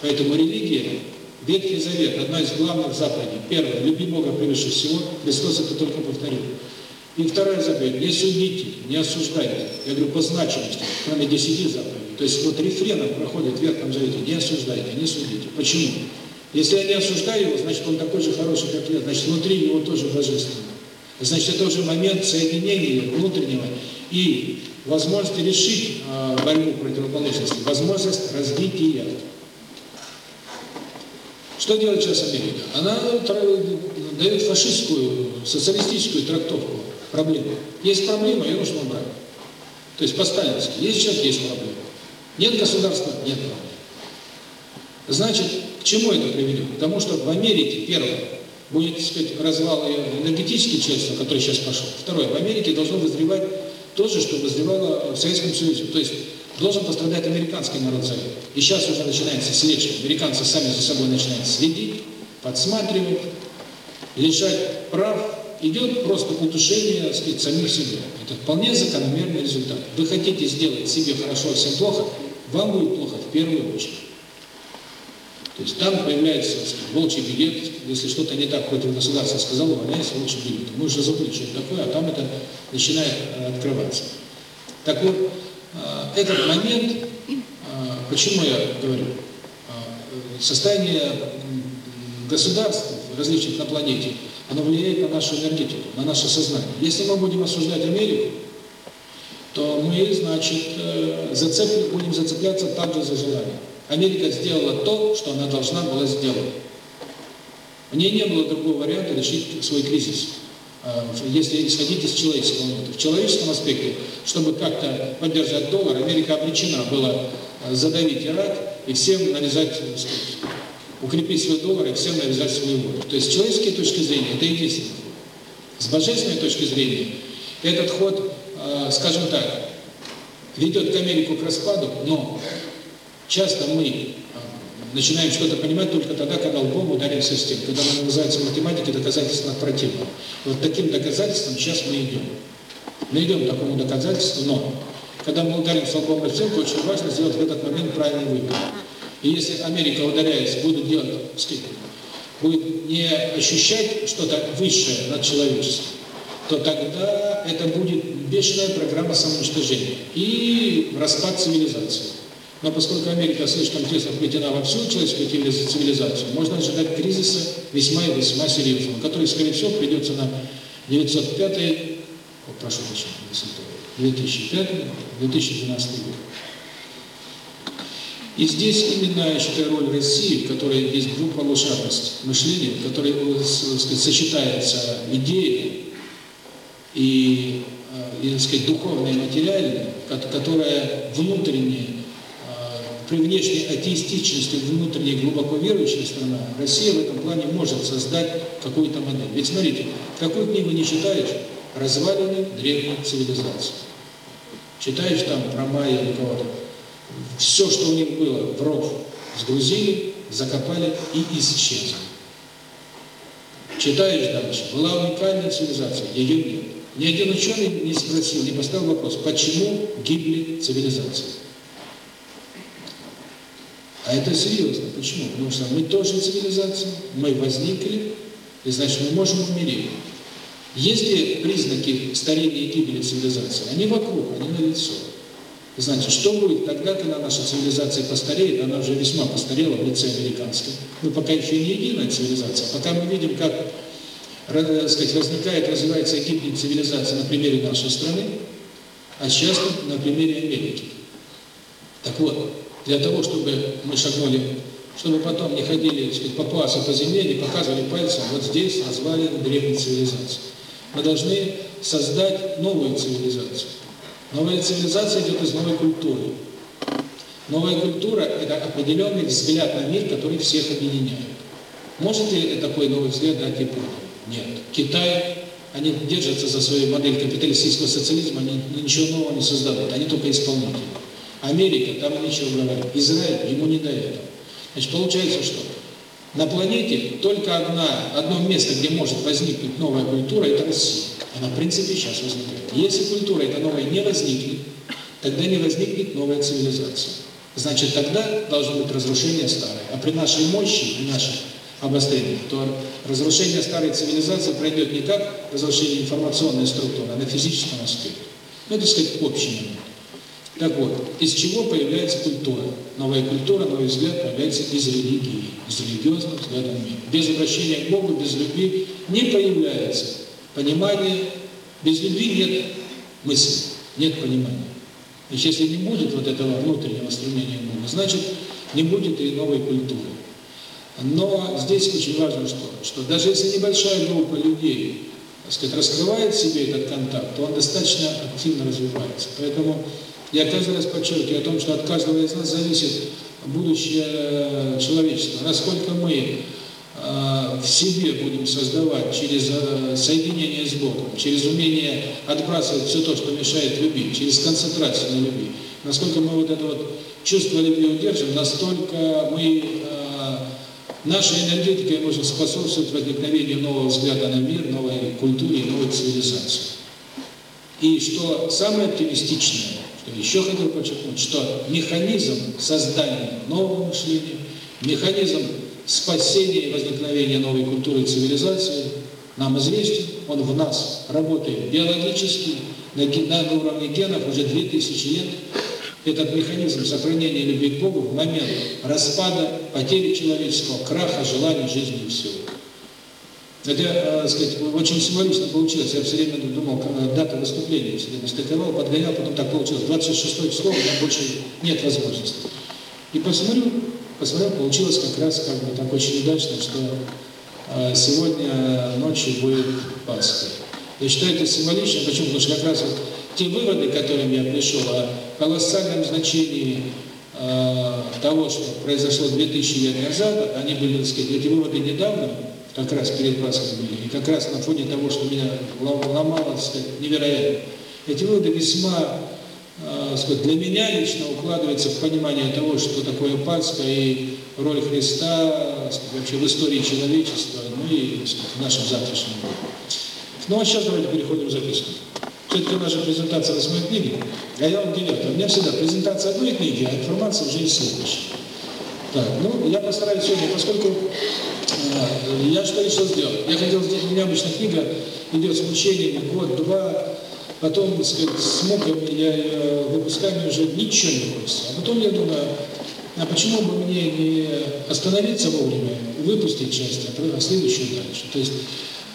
Поэтому религия, Ветхий Завет, одна из главных заповедей. Первое, люби Бога превыше всего, Христос это только повторил. И вторая заповедь, не судите, не осуждайте. Я говорю, по значимости, кроме 10 заповедей. То есть вот рефреном проходит в Ветхом Завете, не осуждайте, не судите. Почему? Если я не осуждаю его, значит он такой же хороший, как я, значит внутри его тоже божественно. Значит это уже момент соединения внутреннего и возможность решить а, борьбу противоположности, возможность развития. Что делает сейчас Америка? Она дает фашистскую, социалистическую трактовку проблемы. Есть проблема, ее нужно убрать. То есть по-сталински. Есть человек, есть проблема. Нет государства, нет проблем. Значит, к чему это приведет? К тому, что в Америке, первое, будет, так сказать, развал энергетической части, который сейчас пошел. Второе, в Америке должно вызревать тоже, что возливало в Советском Союзе. То есть должен пострадать американский народ за это. И сейчас уже начинается слежка. Американцы сами за собой начинают следить, подсматривать, лишать прав. Идет просто удушение сказать, самих себя. Это вполне закономерный результат. Вы хотите сделать себе хорошо, всем плохо, вам будет плохо в первую очередь. То есть там появляется волчий билет, если что-то не так, какое-то государство сказало, а появляется волчий билет. Мы уже забыли, что это такое, а там это начинает э, открываться. Так вот, э, этот момент, э, почему я говорю, состояние государств различных на планете, оно влияет на нашу энергетику, на наше сознание. Если мы будем осуждать Америку, то мы, значит, зацеп... будем зацепляться также за желание. Америка сделала то, что она должна была сделать. У нее не было другого варианта решить свой кризис, а, если исходить из человеческого момента. В человеческом аспекте, чтобы как-то поддержать доллар, Америка обречена была а, задавить Ирак и всем нарезать, сказать, укрепить свой доллар и всем нарезать свою воду. То есть с человеческой точки зрения это единственный. С божественной точки зрения этот ход, а, скажем так, ведет к Америку к распаду, но часто мы uh, начинаем что-то понимать только тогда, когда лбом ударим систему, когда она называется математики доказательств над противным. Вот таким доказательством сейчас мы идем. Мы идем такому доказательству, но когда мы ударим лбом в стенку, очень важно сделать в этот момент правильный выбор. И если Америка, ударяясь, будет делать скидку, будет не ощущать что-то высшее над человечеством, то тогда это будет бешеная программа самоуничтожения и распад цивилизации. Но поскольку Америка слишком тесно вплетена во всю человеческую цивилизацию, можно ожидать кризиса весьма и весьма серьезного, который, скорее всего, придется на 905 о, прошу прощения, 2005-2012 год. И здесь именно, я считаю, роль России, в которой есть группа лошадность мышления, в которой сказать, сочетается идеи и, и сказать, духовное и материальное, которая внутренне привнешней атеистичности внутренней глубоко верующая страна, Россия в этом плане может создать какую-то модель. Ведь смотрите, какую книгу не читаешь, развалины древней цивилизации. Читаешь там про майя или кого-то, все, что у них было, в ров сгрузили, закопали и исчезли. Читаешь дальше, была уникальная цивилизация, ее нет. Ни один ученый не спросил, не поставил вопрос, почему гибли цивилизации. А это серьезно. Почему? Потому что мы тоже цивилизация, мы возникли, и значит мы можем умереть. Есть ли признаки старения и гибели цивилизации? Они вокруг, они на лицо. Значит, что будет тогда, когда наша цивилизация постареет, она уже весьма постарела в лице американской, Мы пока еще не единая цивилизация, пока мы видим, как сказать, возникает, развивается и гибнет цивилизация на примере нашей страны, а сейчас на примере Америки. Так вот, для того, чтобы мы шагнули, чтобы потом не ходили сказать, по плацу, по земле и показывали пальцем, вот здесь назвали древнюю цивилизацию, Мы должны создать новую цивилизацию. Новая цивилизация идет из новой культуры. Новая культура – это определенный взгляд на мир, который всех объединяет. Может ли такой новый взгляд дать Япония? Нет. Китай, они держатся за свою модель капиталистического социализма, они ничего нового не создадут, они только исполнители. Америка там нечего говорить, Израиль ему не до этого. Значит, получается, что на планете только одна, одно место, где может возникнуть новая культура, это Россия. Она, в принципе, сейчас возникает. Если культура эта новая не возникнет, тогда не возникнет новая цивилизация. Значит, тогда должно быть разрушение старой. А при нашей мощи, при наших обострениях, то разрушение старой цивилизации пройдет не как разрушение информационной структуры, а на физическом аспекте. Ну, это, так сказать, общее мнение. Так вот, из чего появляется культура? Новая культура, новый взгляд появляется из религии, из религиозного взгляда в. Без обращения к Богу, без любви не появляется понимание. Без любви нет мысли, нет понимания. И если не будет вот этого внутреннего стремления к Богу, значит, не будет и новой культуры. Но здесь очень важно, что, что даже если небольшая группа людей так сказать, раскрывает себе этот контакт, то он достаточно активно развивается. Поэтому я каждый раз подчеркиваю о том, что от каждого из нас зависит будущее человечества. Насколько мы в себе будем создавать через e, соединение с Богом, через умение отбрасывать все то, что мешает любви, через концентрацию на любви. Насколько мы вот это вот чувство любви удержим, настолько мы э, нашей энергетикой можем способствовать возникновению нового взгляда на мир, новой культуры и новой цивилизации. И что самое оптимистичное – еще хотел подчеркнуть, что механизм создания нового мышления, механизм спасения и возникновения новой культуры и цивилизации нам известен, он в нас работает биологически, на, на уровне генов уже 2000 лет. Этот механизм сохранения любви к Богу в момент распада, потери человеческого, краха, желаний, жизни и всего. Хотя, сказать, очень символично получилось. Я все время думал, дата выступления, все время стыковал, подгонял, потом так получилось. 26 число, у меня больше нет возможности. И посмотрю, посмотрел, получилось как раз как бы так очень удачно, что э, сегодня ночью будет Пасха. Я считаю это символично, почему? Потому что как раз вот те выводы, к которым я пришел, о колоссальном значении э, того, что произошло 2000 лет назад, они были, так сказать, эти выводы недавно, как раз перед классом и как раз на фоне того, что меня ломало, невероятно. Эти выводы весьма э, сказать, для меня лично укладывается в понимание того, что такое Пасха и роль Христа сказать, вообще в истории человечества, ну и сказать, в нашем завтрашнем мире. Ну а сейчас давайте переходим к записке. Это наша презентация восьмой книги, а я вам директор. У меня всегда презентация одной книги, а информация уже не следующая. Так, ну я постараюсь сегодня, поскольку я что решил сделал? Я хотел, у меня обычно книга идет с мучениями, год-два, потом, так сказать, с муками я выпусками уже ничего не бросил. А потом я думаю, а почему бы мне не остановиться вовремя, выпустить часть, а, а следующую дальше? То есть,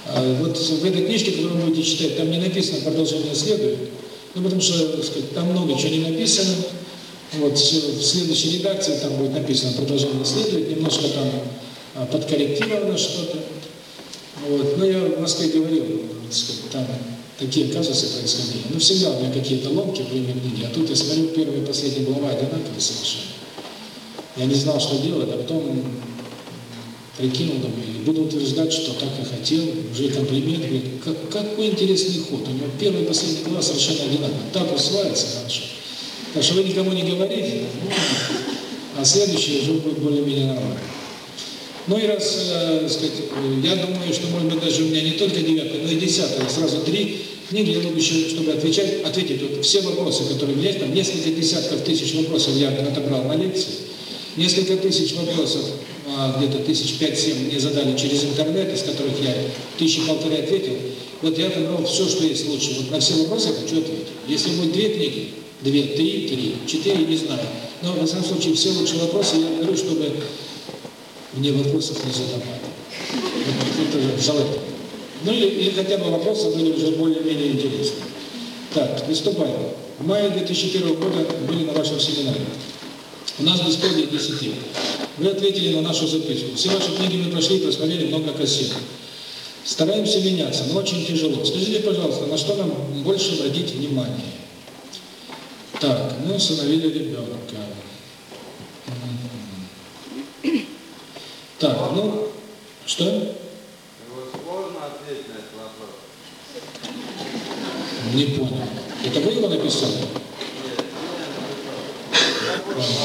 а, вот в этой книжке, которую вы будете читать, там не написано «Продолжение следует», ну, потому что, сказать, там много чего не написано. Вот в следующей редакции там будет написано «Продолжение следует», немножко там подкорректировано что-то. Вот. Но я в Москве говорил, сказать, там такие казусы происходили. Но всегда у меня какие-то ломки были мнения. А тут я смотрю, первый и последний глава одинаковые совершенно. Я не знал, что делать, а потом прикинул, думаю, буду утверждать, что так и хотел, уже комплимент, говорит, как, какой интересный ход, у него первый и последний глава совершенно одинаково, так усваивается дальше, Так что вы никому не говорите, а следующий уже будет более-менее нормально. Ну и раз, э, сказать, я думаю, что, может быть, даже у меня не только девятая, но и десятая, сразу три книги, я думаю, еще, чтобы отвечать, ответить вот все вопросы, которые у есть, там несколько десятков тысяч вопросов я отобрал на лекции, несколько тысяч вопросов, а, где-то тысяч пять-семь мне задали через интернет, из которых я тысячи полторы ответил, вот я отобрал все, что есть лучше, вот на все вопросы я хочу ответить. Если будет две книги, две, три, три, четыре, не знаю, но, во всяком случае, все лучшие вопросы я беру, чтобы мне вопросов не задавали. Ну или, или хотя бы вопросы были а уже более-менее интересны. Так, приступаем. В мае 2001 года были на вашем семинаре. У нас без полдня 10 лет. Вы ответили на нашу записку. Все ваши книги мы прошли просмотрели много кассет. Стараемся меняться, но очень тяжело. Скажите, пожалуйста, на что нам больше обратить внимание? Так, ну, мы усыновили ребенка. Так, ну, что? Сложно ответить на этот вопрос. Не понял. Это вы его написали?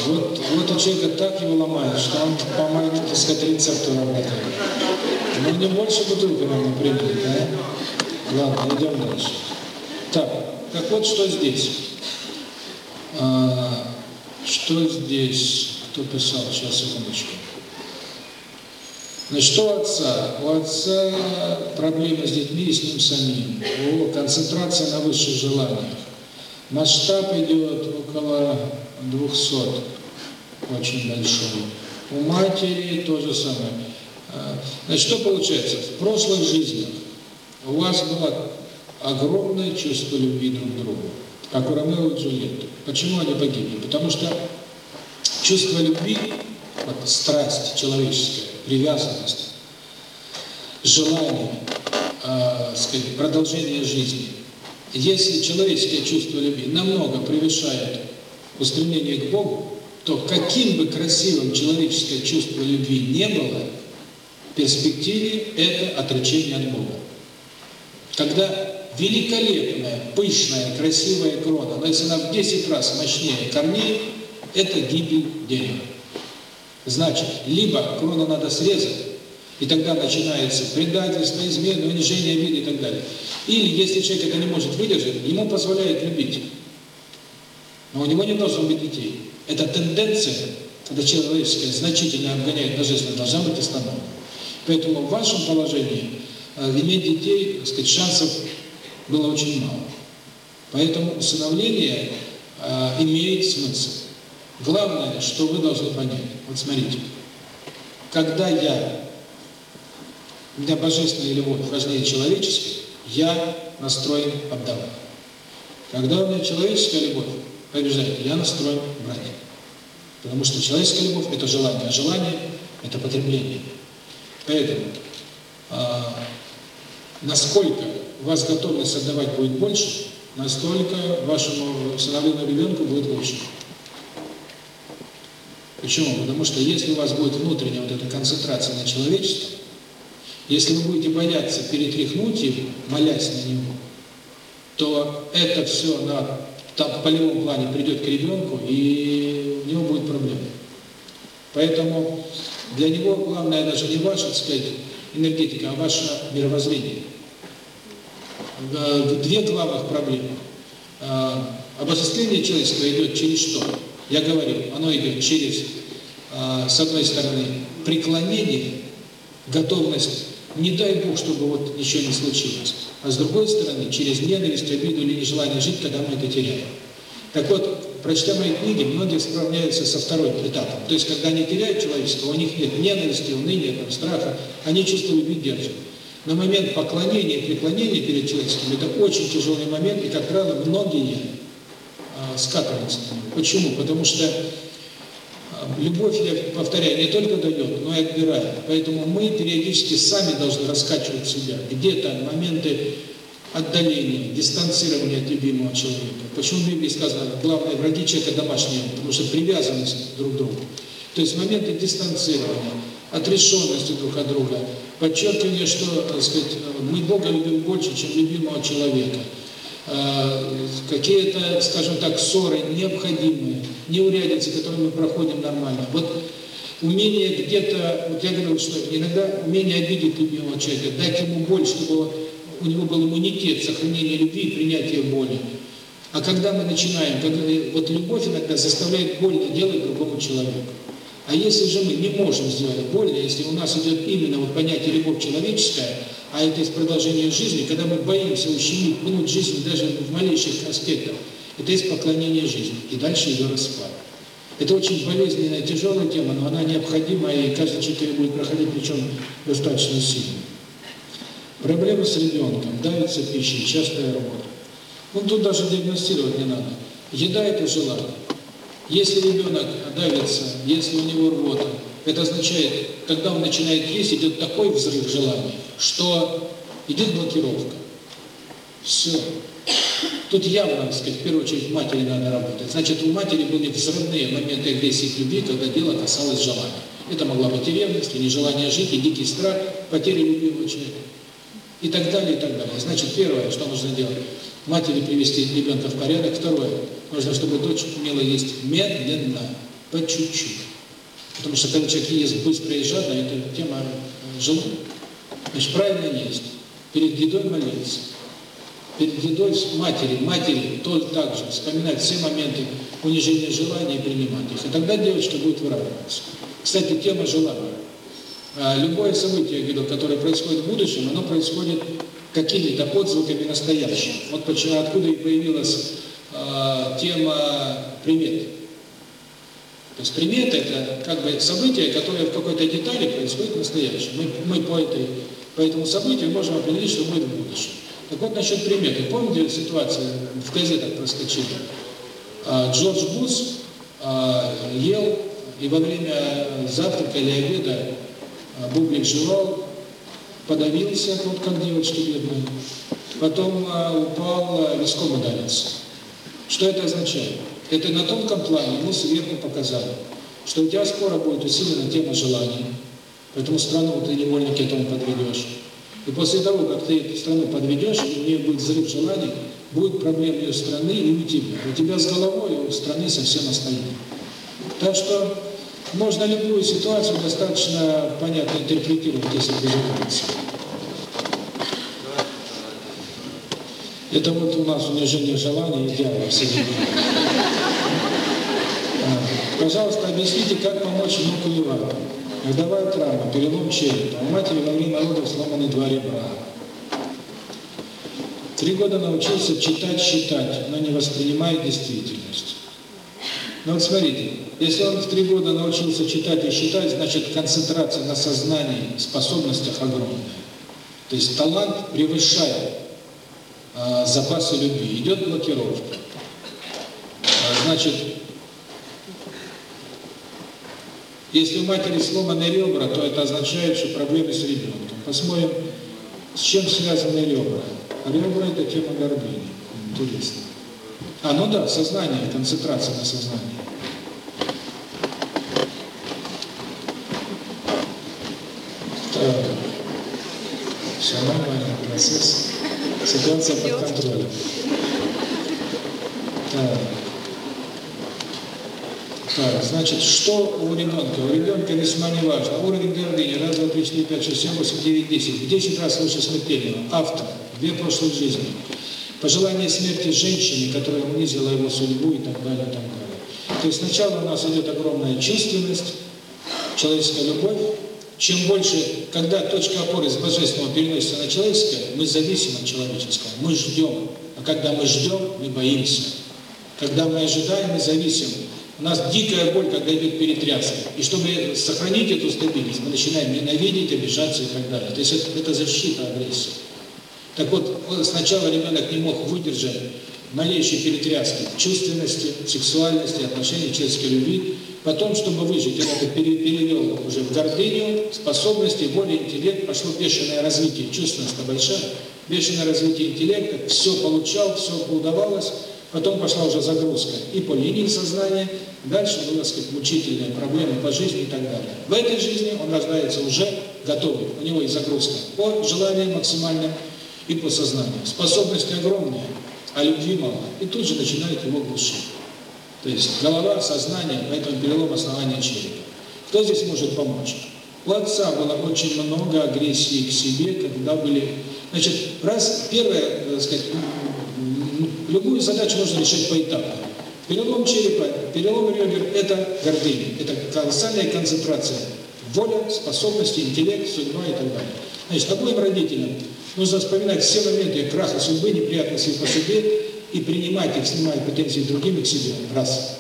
Вот, вот у человека так его ломает, что он по-моему, так сказать, рецепту работает. Ну не больше бутылки нам приняли, да? Ладно, идем дальше. Так, так вот что здесь. А, что здесь? Кто писал? Сейчас, секундочку. И что отца? У отца проблемы с детьми и с ним самим. У концентрация на высших желаниях. Масштаб идет около 200, очень большой. У матери то же самое. Э, значит, что получается? В прошлых жизнях у вас было огромное чувство любви друг к другу, как у Ромео и Джульетты. Почему они погибли? Потому что чувство любви, вот страсть человеческая, привязанность, желание, э, сказать, продолжение жизни. Если человеческое чувство любви намного превышает устремление к Богу, то каким бы красивым человеческое чувство любви не было, в перспективе это отречение от Бога. Когда великолепная, пышная, красивая крона, но если она в 10 раз мощнее корней, это гибель дерева. Значит, либо крону надо срезать, и тогда начинается предательство, измена, унижение, обиды и так далее. Или, если человек это не может выдержать, ему позволяет любить. Но у него не должно быть детей. Это тенденция, когда человеческое значительно обгоняет божественное, должна быть остановлена. Поэтому в вашем положении э, иметь детей, так сказать, шансов было очень мало. Поэтому усыновление э, имеет смысл. Главное, что вы должны понять. Вот смотрите, когда я у меня божественная любовь в человеческой, я настроен отдавать. Когда у меня человеческая любовь побеждает, я настроен брать. Потому что человеческая любовь – это желание, а желание – это потребление. Поэтому, э, насколько у вас готовность отдавать будет больше, настолько вашему сыновленному ребенку будет лучше. Почему? Потому что если у вас будет внутренняя вот эта концентрация на человечество, если вы будете бояться перетряхнуть его, молясь на него, то это все на там, полевом плане придет к ребенку, и у него будет проблема. Поэтому для него главное даже не ваша, так сказать, энергетика, а ваше мировоззрение. Э, две главных проблемы. Э, обососление человечества идет через что? Я говорю, оно идет через, а, с одной стороны, преклонение, готовность, не дай Бог, чтобы вот ничего не случилось, а с другой стороны, через ненависть, обиду или нежелание жить, когда мы это теряем. Так вот, прочтя мои книги, многие справляются со второй этапом. То есть, когда они теряют человечество, у них нет ненависти, уныния, там, страха, они чувствуют бедержку. На момент поклонения и преклонения перед человеком – это очень тяжелый момент, и, как правило, многие скатанность. Почему? Потому что любовь, я повторяю, не только дает, но и отбирает. Поэтому мы периодически сами должны раскачивать себя. Где-то моменты отдаления, дистанцирования от любимого человека. Почему в Библии сказано, главные враги человека домашние, потому что привязанность друг к другу. То есть моменты дистанцирования, отрешенности друг от друга, подчеркивание, что сказать, мы Бога любим больше, чем любимого человека – какие-то, скажем так, ссоры необходимые, не неурядицы, которые мы проходим нормально. Вот умение где-то, вот я говорил, что иногда умение обидеть любимого человека, дать ему боль, чтобы у него был иммунитет, сохранение любви принятие боли. А когда мы начинаем, когда, вот любовь иногда заставляет больно делать другому человеку. А если же мы не можем сделать больно, если у нас идет именно вот понятие любовь человеческая, а это из продолжения жизни, когда мы боимся ущемить, минут жизни даже в малейших аспектах, это из поклонения жизни, и дальше ее распад. Это очень болезненная, тяжелая тема, но она необходима, и каждый человек будет проходить, причем достаточно сильно. Проблемы с ребенком, давится пищей, частая работа. Ну, тут даже диагностировать не надо. Еда – это желание. Если ребенок давится, если у него рвота, это означает, когда он начинает есть, идет такой взрыв желаний, что идет блокировка. Все. Тут явно, сказать, в первую очередь матери надо работать. Значит, у матери были взрывные моменты агрессии к любви, когда дело касалось желания. Это могла быть и ревность, и нежелание жить, и дикий страх, потеря любимого человека. И так далее, и так далее. Значит, первое, что нужно делать, матери привести ребенка в порядок. Второе, нужно, чтобы дочь умела есть медленно, по чуть-чуть. Потому что когда человек ест быстро и жадно, это тема желудка. Значит, правильно есть. Перед едой молиться. Перед едой с матери, матери тоже также. вспоминать все моменты унижения желания и принимать их. И тогда девочка будет выравниваться. Кстати, тема желания. А, любое событие, я которое происходит в будущем, оно происходит какими-то отзвуками настоящим. Вот почему, откуда и появилась э, тема примет. То есть примет это как бы событие, которое в какой-то детали происходит в настоящем. Мы, мы по, этой, по этому событию можем определить, что мы в будущем. Так вот насчет приметы. Помните ситуацию в газетах проскочили? А, Джордж Бус а, ел и во время завтрака или обеда а, бублик жевал, подавился, вот как девочки бедные. Потом упал, а, виском ударился. Что это означает? Это на тонком плане ему сверху показали, что у тебя скоро будет усилена тема желаний, поэтому страну ты невольно к этому подведешь. И после того, как ты эту страну подведешь, и у нее будет взрыв желаний, будет проблема ее страны и у тебя. У тебя с головой, и у страны совсем остальным. Так что можно любую ситуацию достаточно понятно интерпретировать, если ты желаешь. Это вот у нас унижение желания и дьявола. Пожалуйста, объясните, как помочь внуку Ивану. Травма, перелом черепа. У матери во время родов сломаны два ребра. Три года научился читать, считать, но не воспринимает действительность. Но вот смотрите, если он в три года научился читать и считать, значит концентрация на сознании, способностях огромная. То есть талант превышает запасе любви. Идет блокировка. Значит, если у матери сломаны ребра, то это означает, что проблемы с ребенком. Посмотрим, с чем связаны ребра. Ребра – это тема гордыни. Интересно. А, ну да, сознание, концентрация на сознании. Так. Все нормально, процесс. Ситуация под контролем. Так, значит, что у ребенка? У ребенка весьма не важно. Уровень гордыни, раз, два, три, четыре, пять, шесть, семь, восемь, девять, десять. Десять раз лучше смертельного. Автор. Две прошлых жизни. Пожелание смерти женщине, которая унизила его судьбу и так далее, и так далее. То есть сначала у нас идет огромная чувственность, человеческая любовь, чем больше, когда точка опоры с божественного переносится на человеческое, мы зависим от человеческого, мы ждем. А когда мы ждем, мы боимся. Когда мы ожидаем, мы зависим. У нас дикая боль, когда идет перетряска. И чтобы сохранить эту стабильность, мы начинаем ненавидеть, обижаться и так далее. То есть это, это защита агрессии. Так вот, сначала ребенок не мог выдержать малейшей перетряски чувственности, сексуальности, отношений, человеческой любви, Потом, чтобы выжить, он это перевел уже в гордыню, способности, воля, интеллект, пошло бешеное развитие, чувственность большая, бешеное развитие интеллекта, все получал, все удавалось, потом пошла уже загрузка и по линии сознания, дальше нас как мучительная проблема по жизни и так далее. В этой жизни он рождается уже готовый, у него и загрузка по желанию максимальным и по сознанию. Способности огромные, а любви мало, и тут же начинает его глушить. То есть голова, сознание, поэтому перелом основания черепа. Кто здесь может помочь? У отца было очень много агрессии к себе, когда были... Значит, раз первое, так сказать, любую задачу нужно решать поэтапно. Перелом черепа, перелом ребер – это гордыня, это колоссальная концентрация. Воля, способности, интеллект, судьба и так далее. Значит, обоим родителям нужно вспоминать все моменты краха судьбы, неприятностей по судьбе, и принимать их, снимая претензии другими к себе, раз.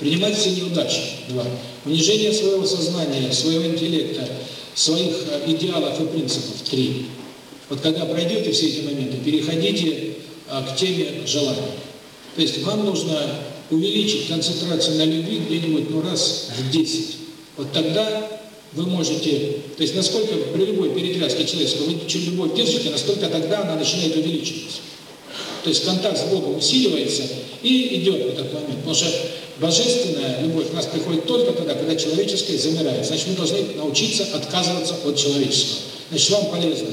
Принимать все неудачи, два. Унижение своего сознания, своего интеллекта, своих идеалов и принципов, три. Вот когда пройдете все эти моменты, переходите к теме желания. То есть вам нужно увеличить концентрацию на любви где-нибудь ну раз в 10. Вот тогда вы можете, то есть насколько при любой перетряске человеческого вы любовь держите, насколько тогда она начинает увеличиваться. То есть контакт с Богом усиливается и идет в этот момент. Потому что божественная любовь у нас приходит только тогда, когда человеческая замирает. Значит, мы должны научиться отказываться от человеческого. Значит, вам полезно.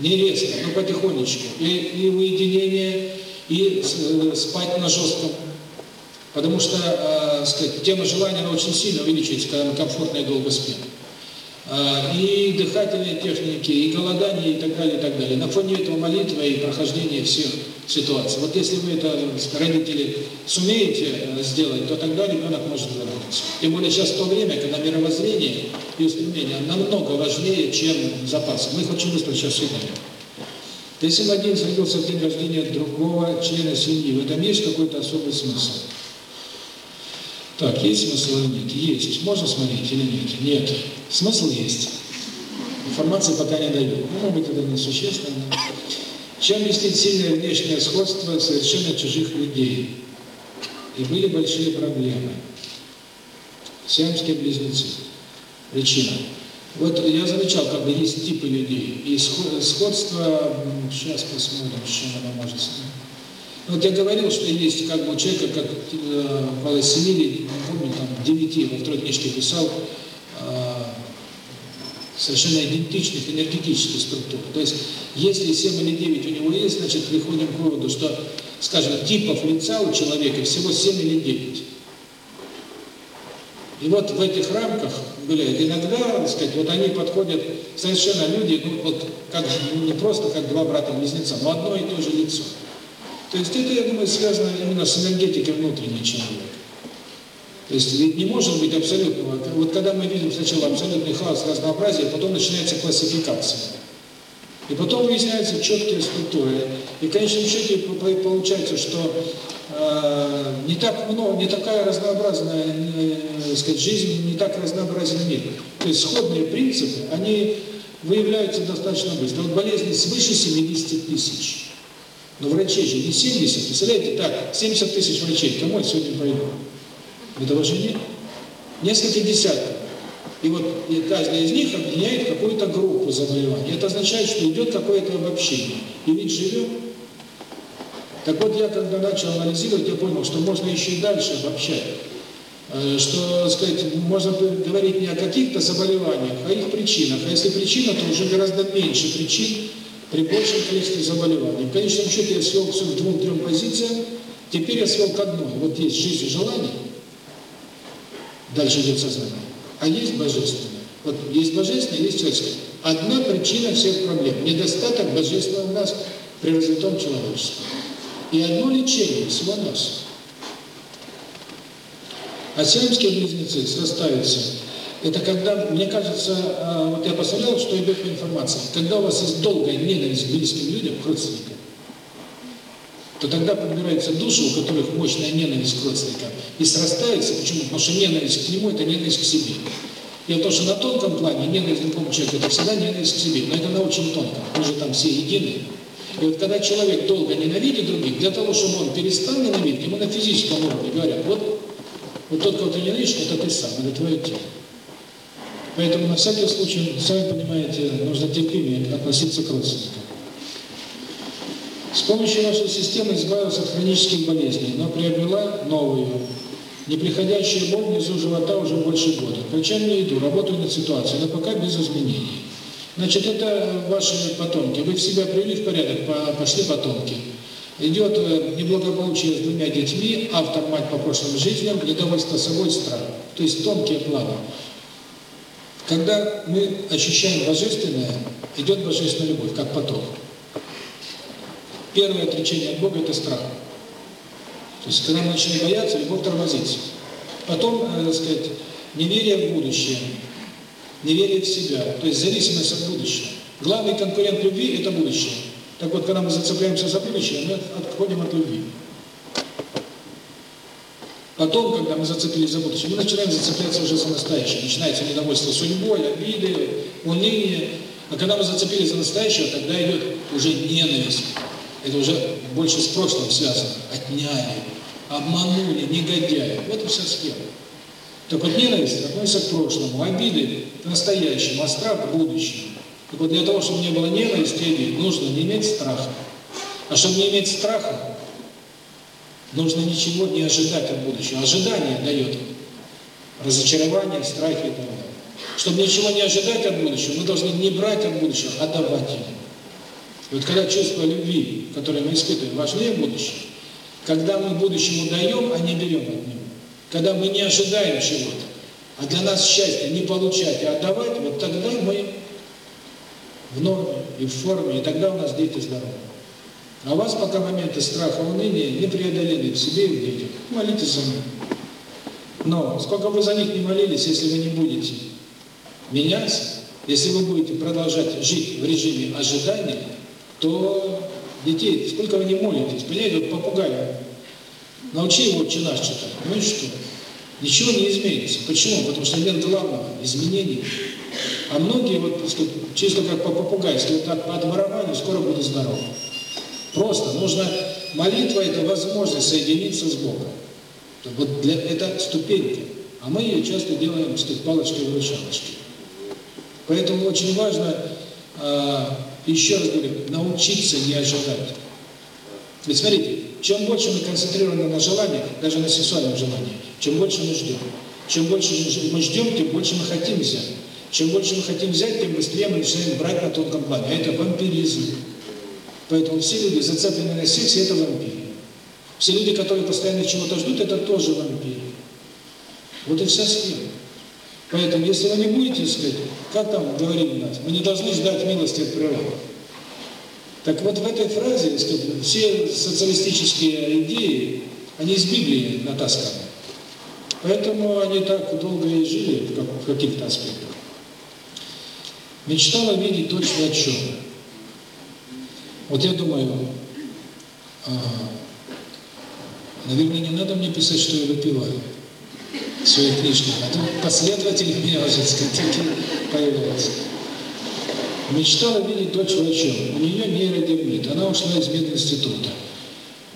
Не резко, но потихонечку. И, и уединение, и спать на жестком. Потому что, э, сказать, тема желания она очень сильно увеличивается, когда мы комфортно и долго спим и дыхательные техники, и голодание, и так далее, и так далее. На фоне этого молитва и прохождение всех ситуаций. Вот если вы это, родители, сумеете сделать, то тогда ребенок может заработать. Тем более сейчас то время, когда мировоззрение и устремление намного важнее, чем запасы. Мы их очень быстро сейчас играем. Если один родился в день рождения другого члена семьи, в этом есть какой-то особый смысл? Так, есть смысл или нет? Есть. Можно смотреть или нет? Нет. Смысл есть. Информации пока не даю. Может быть, это несущественно. Чем вестить сильное внешнее сходство совершенно чужих людей? И были большие проблемы. Сиамские близнецы. Причина. Вот я замечал, как бы есть типы людей. И сходство... Сейчас посмотрим, что оно может сказать. Ну, вот я говорил, что есть как бы у человека, как э, не помню, там, девяти во второй книжке писал, э, совершенно идентичных энергетических структур. То есть, если 7 или 9 у него есть, значит, приходим к выводу, что, скажем, типов лица у человека всего 7 или 9. И вот в этих рамках, блядь, иногда, так сказать, вот они подходят совершенно люди, ну вот, как, ну, не просто как два брата-близнеца, но одно и то же лицо. То есть это, я думаю, связано именно с энергетикой внутренней человека. То есть ведь не может быть абсолютного. Вот когда мы видим сначала абсолютный хаос, разнообразие, потом начинается классификация. И потом выясняются четкие структуры. И в конечном счете получается, что э, не так много, не такая разнообразная э, сказать, жизнь, не так разнообразен мир. То есть сходные принципы, они выявляются достаточно быстро. Вот болезни свыше 70 тысяч. Но врачей же не 70, представляете, так, 70 тысяч врачей, кому это сегодня пойду. Этого же нет. Несколько десятков. И вот и каждая из них объединяет какую-то группу заболеваний. Это означает, что идет какое-то обобщение. И ведь живем. Так вот, я когда начал анализировать, я понял, что можно еще и дальше обобщать. Что, сказать, можно говорить не о каких-то заболеваниях, а их причинах. А если причина, то уже гораздо меньше причин, при большем количестве заболеваний. Конечно, конечном счете я свел все к двум-трем позициям, теперь я свел к одной. Вот есть жизнь и желание, дальше идет сознание, а есть божественное. Вот есть божественное, есть человеческое. Одна причина всех проблем – недостаток божественного в нас при развитом человечестве. И одно лечение – всего нас. А сиамские близнецы срастаются – это когда, мне кажется, э, вот я посмотрел, что идет по информации, когда у вас есть долгая ненависть к близким людям, к то тогда подбираются души, у которых мощная ненависть к и срастается, почему? Потому что ненависть к нему – это ненависть к себе. И потому что на тонком плане ненависть к другому человеку – это всегда ненависть к себе, но это на очень тонком, мы же там все едины. И вот когда человек долго ненавидит других, для того, чтобы он перестал ненавидеть, ему на физическом уровне говорят, вот, вот тот, кого ты ненавидишь, это ты сам, это твое тело. Поэтому на всякий случай, сами понимаете, нужно терпимее относиться к родственникам. С помощью нашей системы избавилась от хронических болезней, но приобрела новую. Неприходящая боль внизу живота уже больше года. Причем не иду, работаю над ситуацией, но пока без изменений. Значит, это ваши потомки. Вы в себя привели в порядок, пошли потомки. Идет э, неблагополучие с двумя детьми, автор мать по прошлым жизням, недовольство собой страх. То есть тонкие планы. Когда мы ощущаем Божественное, идет Божественная любовь, как поток. Первое отречение от Бога – это страх. То есть, когда мы начинаем бояться, любовь тормозится. Потом, надо сказать, неверие в будущее, неверие в себя, то есть зависимость от будущего. Главный конкурент любви – это будущее. Так вот, когда мы зацепляемся за будущее, мы отходим от любви. Потом, когда мы зацепились за будущее, мы начинаем зацепляться уже за настоящее. Начинается недовольство судьбой, обиды, уныние. А когда мы зацепились за настоящее, тогда идет уже ненависть. Это уже больше с прошлым связано. Отняли, обманули, негодяи. Вот и вся схема. Так вот ненависть относится к прошлому, обиды к настоящему, а страх к будущему. Так вот для того, чтобы не было ненависти нужно не иметь страха. А чтобы не иметь страха, Нужно ничего не ожидать от будущего. Ожидание дает разочарование, страхи и так далее. Чтобы ничего не ожидать от будущего, мы должны не брать от будущего, а давать ему. И вот когда чувство любви, которое мы испытываем, важнее будущее, когда мы будущему даем, а не берем от него, когда мы не ожидаем чего-то, а для нас счастье не получать, а отдавать, вот тогда мы в норме и в форме, и тогда у нас дети здоровы. А у вас пока моменты страха, уныния не преодолели в себе и в детях. Молитесь за меня. Но сколько вы за них не молились, если вы не будете меняться, если вы будете продолжать жить в режиме ожидания, то детей, сколько вы не молитесь, понимаете, вот попугай, научи его чинаш читать, ну и что? Ничего не изменится. Почему? Потому что нет главного изменений. А многие, вот, чисто как по попугайски, вот так по отмарованию, скоро будут здоровы. Просто нужно молитва это возможность соединиться с Богом. Вот для, это ступеньки. А мы ее часто делаем с палочки-выручалочки. Поэтому очень важно, а, э, еще раз говорю, научиться не ожидать. Ведь смотрите, чем больше мы концентрированы на желаниях, даже на сексуальном желании, чем больше мы ждем. Чем больше мы ждем, тем больше мы хотим взять. Чем больше мы хотим взять, тем быстрее мы начинаем брать на тонком плане. А это вампиризм, Поэтому все люди, зацеплены на секс, это вампиры. Все люди, которые постоянно чего-то ждут, это тоже вампиры. Вот и вся схема. Поэтому, если вы не будете искать, как там говорили нас, мы не должны ждать милости от природы. Так вот в этой фразе сказать, все социалистические идеи, они из Библии натасканы. Поэтому они так долго и жили в каких-то аспектах. Мечтала видеть точно о чем. Вот я думаю, наверное, не надо мне писать, что я выпиваю в своей книжке. А тут последователи меня уже, так сказать, появляются. Мечтала видеть дочь врачом. У нее нейродермит. Она ушла из мединститута.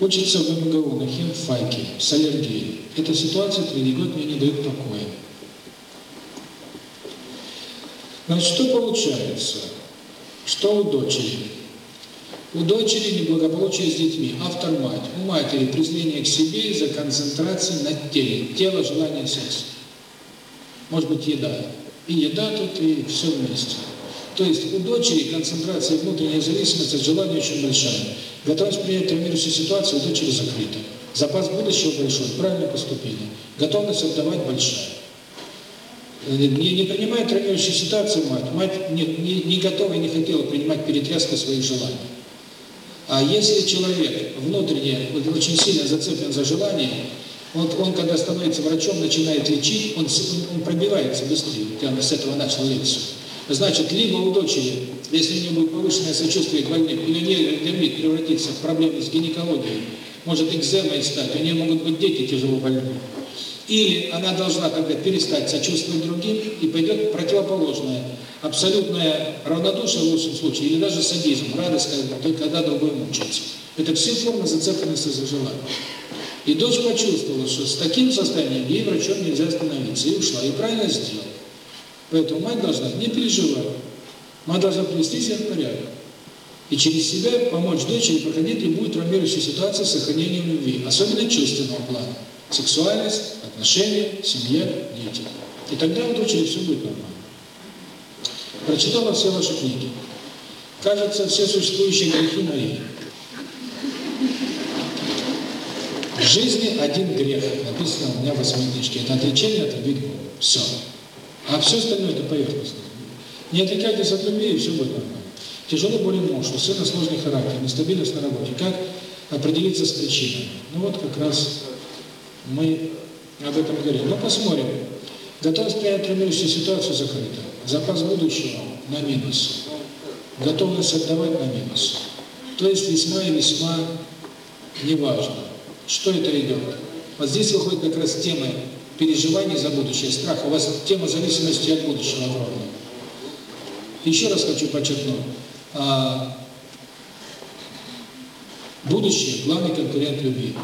Учится в МГУ на химфаке с аллергией. Эта ситуация третий год мне не дает покоя. Значит, что получается? Что у дочери? У дочери неблагополучие с детьми. Автор – мать. У матери – презрение к себе из-за концентрации на теле. Тело – желание секса. Может быть, еда. И еда тут, и все вместе. То есть у дочери концентрация внутренней зависимости от желания очень большая. Готовность принять травмирующую ситуацию у дочери закрыта. Запас будущего большой, правильно поступили. Готовность отдавать большая. Э, не, не принимает травмирующую ситуацию мать. Мать не, не, не готова и не хотела принимать перетряску своих желаний. А если человек внутренне вот, очень сильно зацеплен за желание, вот он, когда становится врачом, начинает лечить, он, он пробивается быстрее. Я с этого начал лечиться. Значит, либо у дочери, если у нее будет повышенное сочувствие к больным, у нее дермит превратится в проблемы с гинекологией, может экземой стать, у нее могут быть дети тяжело больные. Или она должна тогда перестать сочувствовать другим и пойдет противоположное – абсолютная равнодушие в лучшем случае, или даже садизм, радость, когда, когда другой мучается. Это все формы зацепленности за желание. И дочь почувствовала, что с таким состоянием ей врачом нельзя остановиться, и ушла, и правильно сделала. Поэтому мать должна не переживать, мать должна привести себя в порядок. И через себя помочь дочери проходить любую травмирующую ситуацию с сохранением любви, особенно чувственного плана. Сексуальность, отношения, семья, дети. И тогда у дочери все будет нормально прочитала все ваши книги. Кажется, все существующие грехи мои. В жизни один грех, написано у меня в восьмой. Это отречение от любви к Все. А все остальное это поверхность. Не отвлекайтесь от любви, и все будет нормально. Тяжело болен муж, у сына сложный характер, нестабильность на работе. Как определиться с причиной? Ну вот как раз мы об этом говорим. Но посмотрим. Готовность принять труднейшую ситуацию закрыта запас будущего на минус, готовность отдавать на минус. То есть весьма и весьма неважно, что это идет. Вот здесь выходит как раз тема переживаний за будущее, страха. У вас тема зависимости от будущего огромная. Еще раз хочу подчеркнуть. Будущее – главный конкурент любви.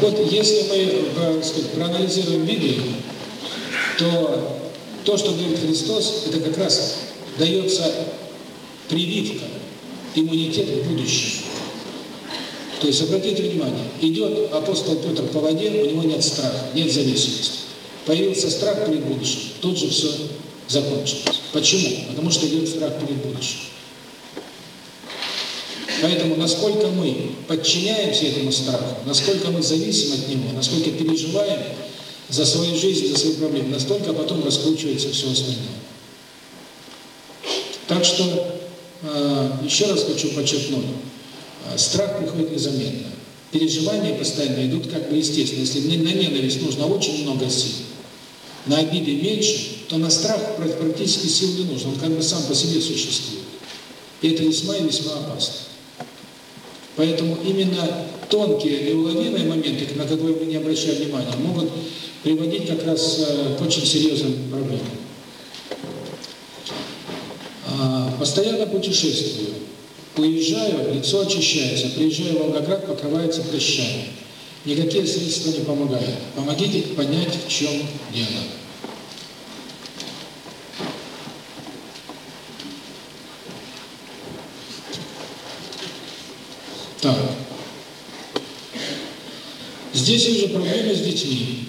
Вот, если мы сказать, проанализируем Библию, то то, что говорит Христос, это как раз дается прививка, иммунитет в будущем. То есть, обратите внимание, идет апостол Петр по воде, у него нет страха, нет зависимости. Появился страх перед будущим, тут же все закончилось. Почему? Потому что идет страх перед будущим. Поэтому, насколько мы подчиняемся этому страху, насколько мы зависим от него, насколько переживаем за свою жизнь, за свои проблемы, настолько потом раскручивается все остальное. Так что, э, еще раз хочу подчеркнуть, э, страх приходит незаметно. Переживания постоянно идут как бы естественно. Если на ненависть нужно очень много сил, на обиде меньше, то на страх практически сил не нужно. Он как бы сам по себе существует. И это весьма и весьма опасно. Поэтому именно тонкие неуловимые моменты, на которые мы не обращаем внимания, могут приводить как раз э, к очень серьезным проблемам. А, постоянно путешествую. Уезжаю, лицо очищается. Приезжаю в Волгоград, покрывается прыщами. Никакие средства не помогают. Помогите понять, в чем дело. Так. Здесь уже проблемы с детьми.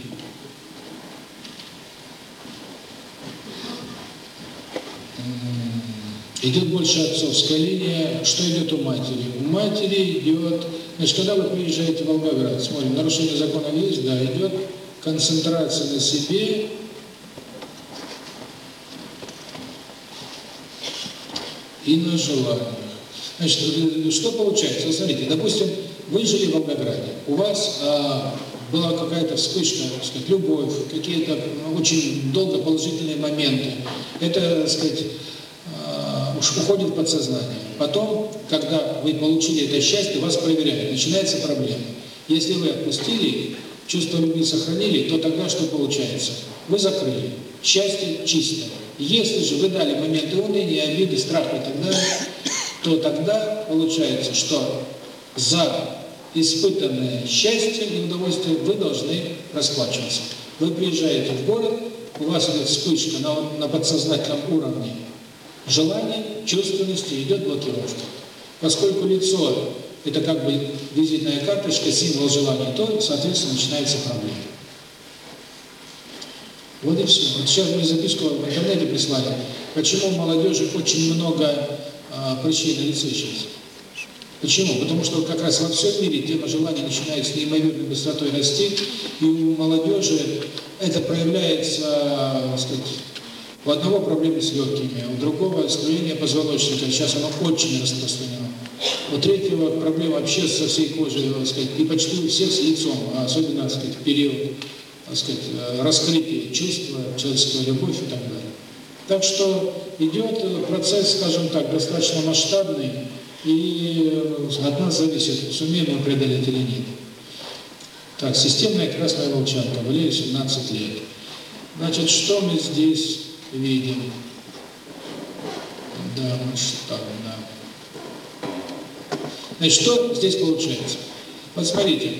Идет больше отцовская линия. Что идет у матери? У матери идет... Значит, когда вы приезжаете в Волгоград, смотрим, нарушение закона есть? Да, идет концентрация на себе, и на желании. Значит, что получается? Смотрите, допустим, вы жили в Волгограде, у вас а, была какая-то вспышка, так сказать, любовь, какие-то ну, очень долго положительные моменты. Это, так сказать, а, уж уходит в подсознание. Потом, когда вы получили это счастье, вас проверяют, начинается проблема. Если вы отпустили, чувство любви сохранили, то тогда что получается? Вы закрыли. Счастье чистое Если же вы дали моменты уныния, обиды, страха и так далее, то тогда получается, что за испытанное счастье и удовольствие вы должны расплачиваться. Вы приезжаете в город, у вас идет вспышка на, на подсознательном уровне желаний, чувственности, идет блокировка. Поскольку лицо – это как бы визитная карточка, символ желания, то, соответственно, начинается проблема. Вот и все. Вот сейчас мне записку в интернете прислали. Почему молодежи очень много причины язычества. Почему? Потому что как раз во всем мире тема желания начинает с неимоверной быстротой расти, и у молодежи это проявляется, э, так сказать, у одного проблемы с легкими, у другого строение позвоночника, сейчас оно очень распространено. У третьего проблема вообще со всей кожей, так сказать, и почти у всех с лицом, а особенно, так сказать, в период, так сказать, э, раскрытия чувства, человеческая любовь и так далее. Так что идет процесс, скажем так, достаточно масштабный, и э, от нас зависит, сумеем мы преодолеть или нет. Так, системная красная волчанка, Валерий 17 лет. Значит, что мы здесь видим? Да, масштабно. Да. Значит, что здесь получается? Вот смотрите,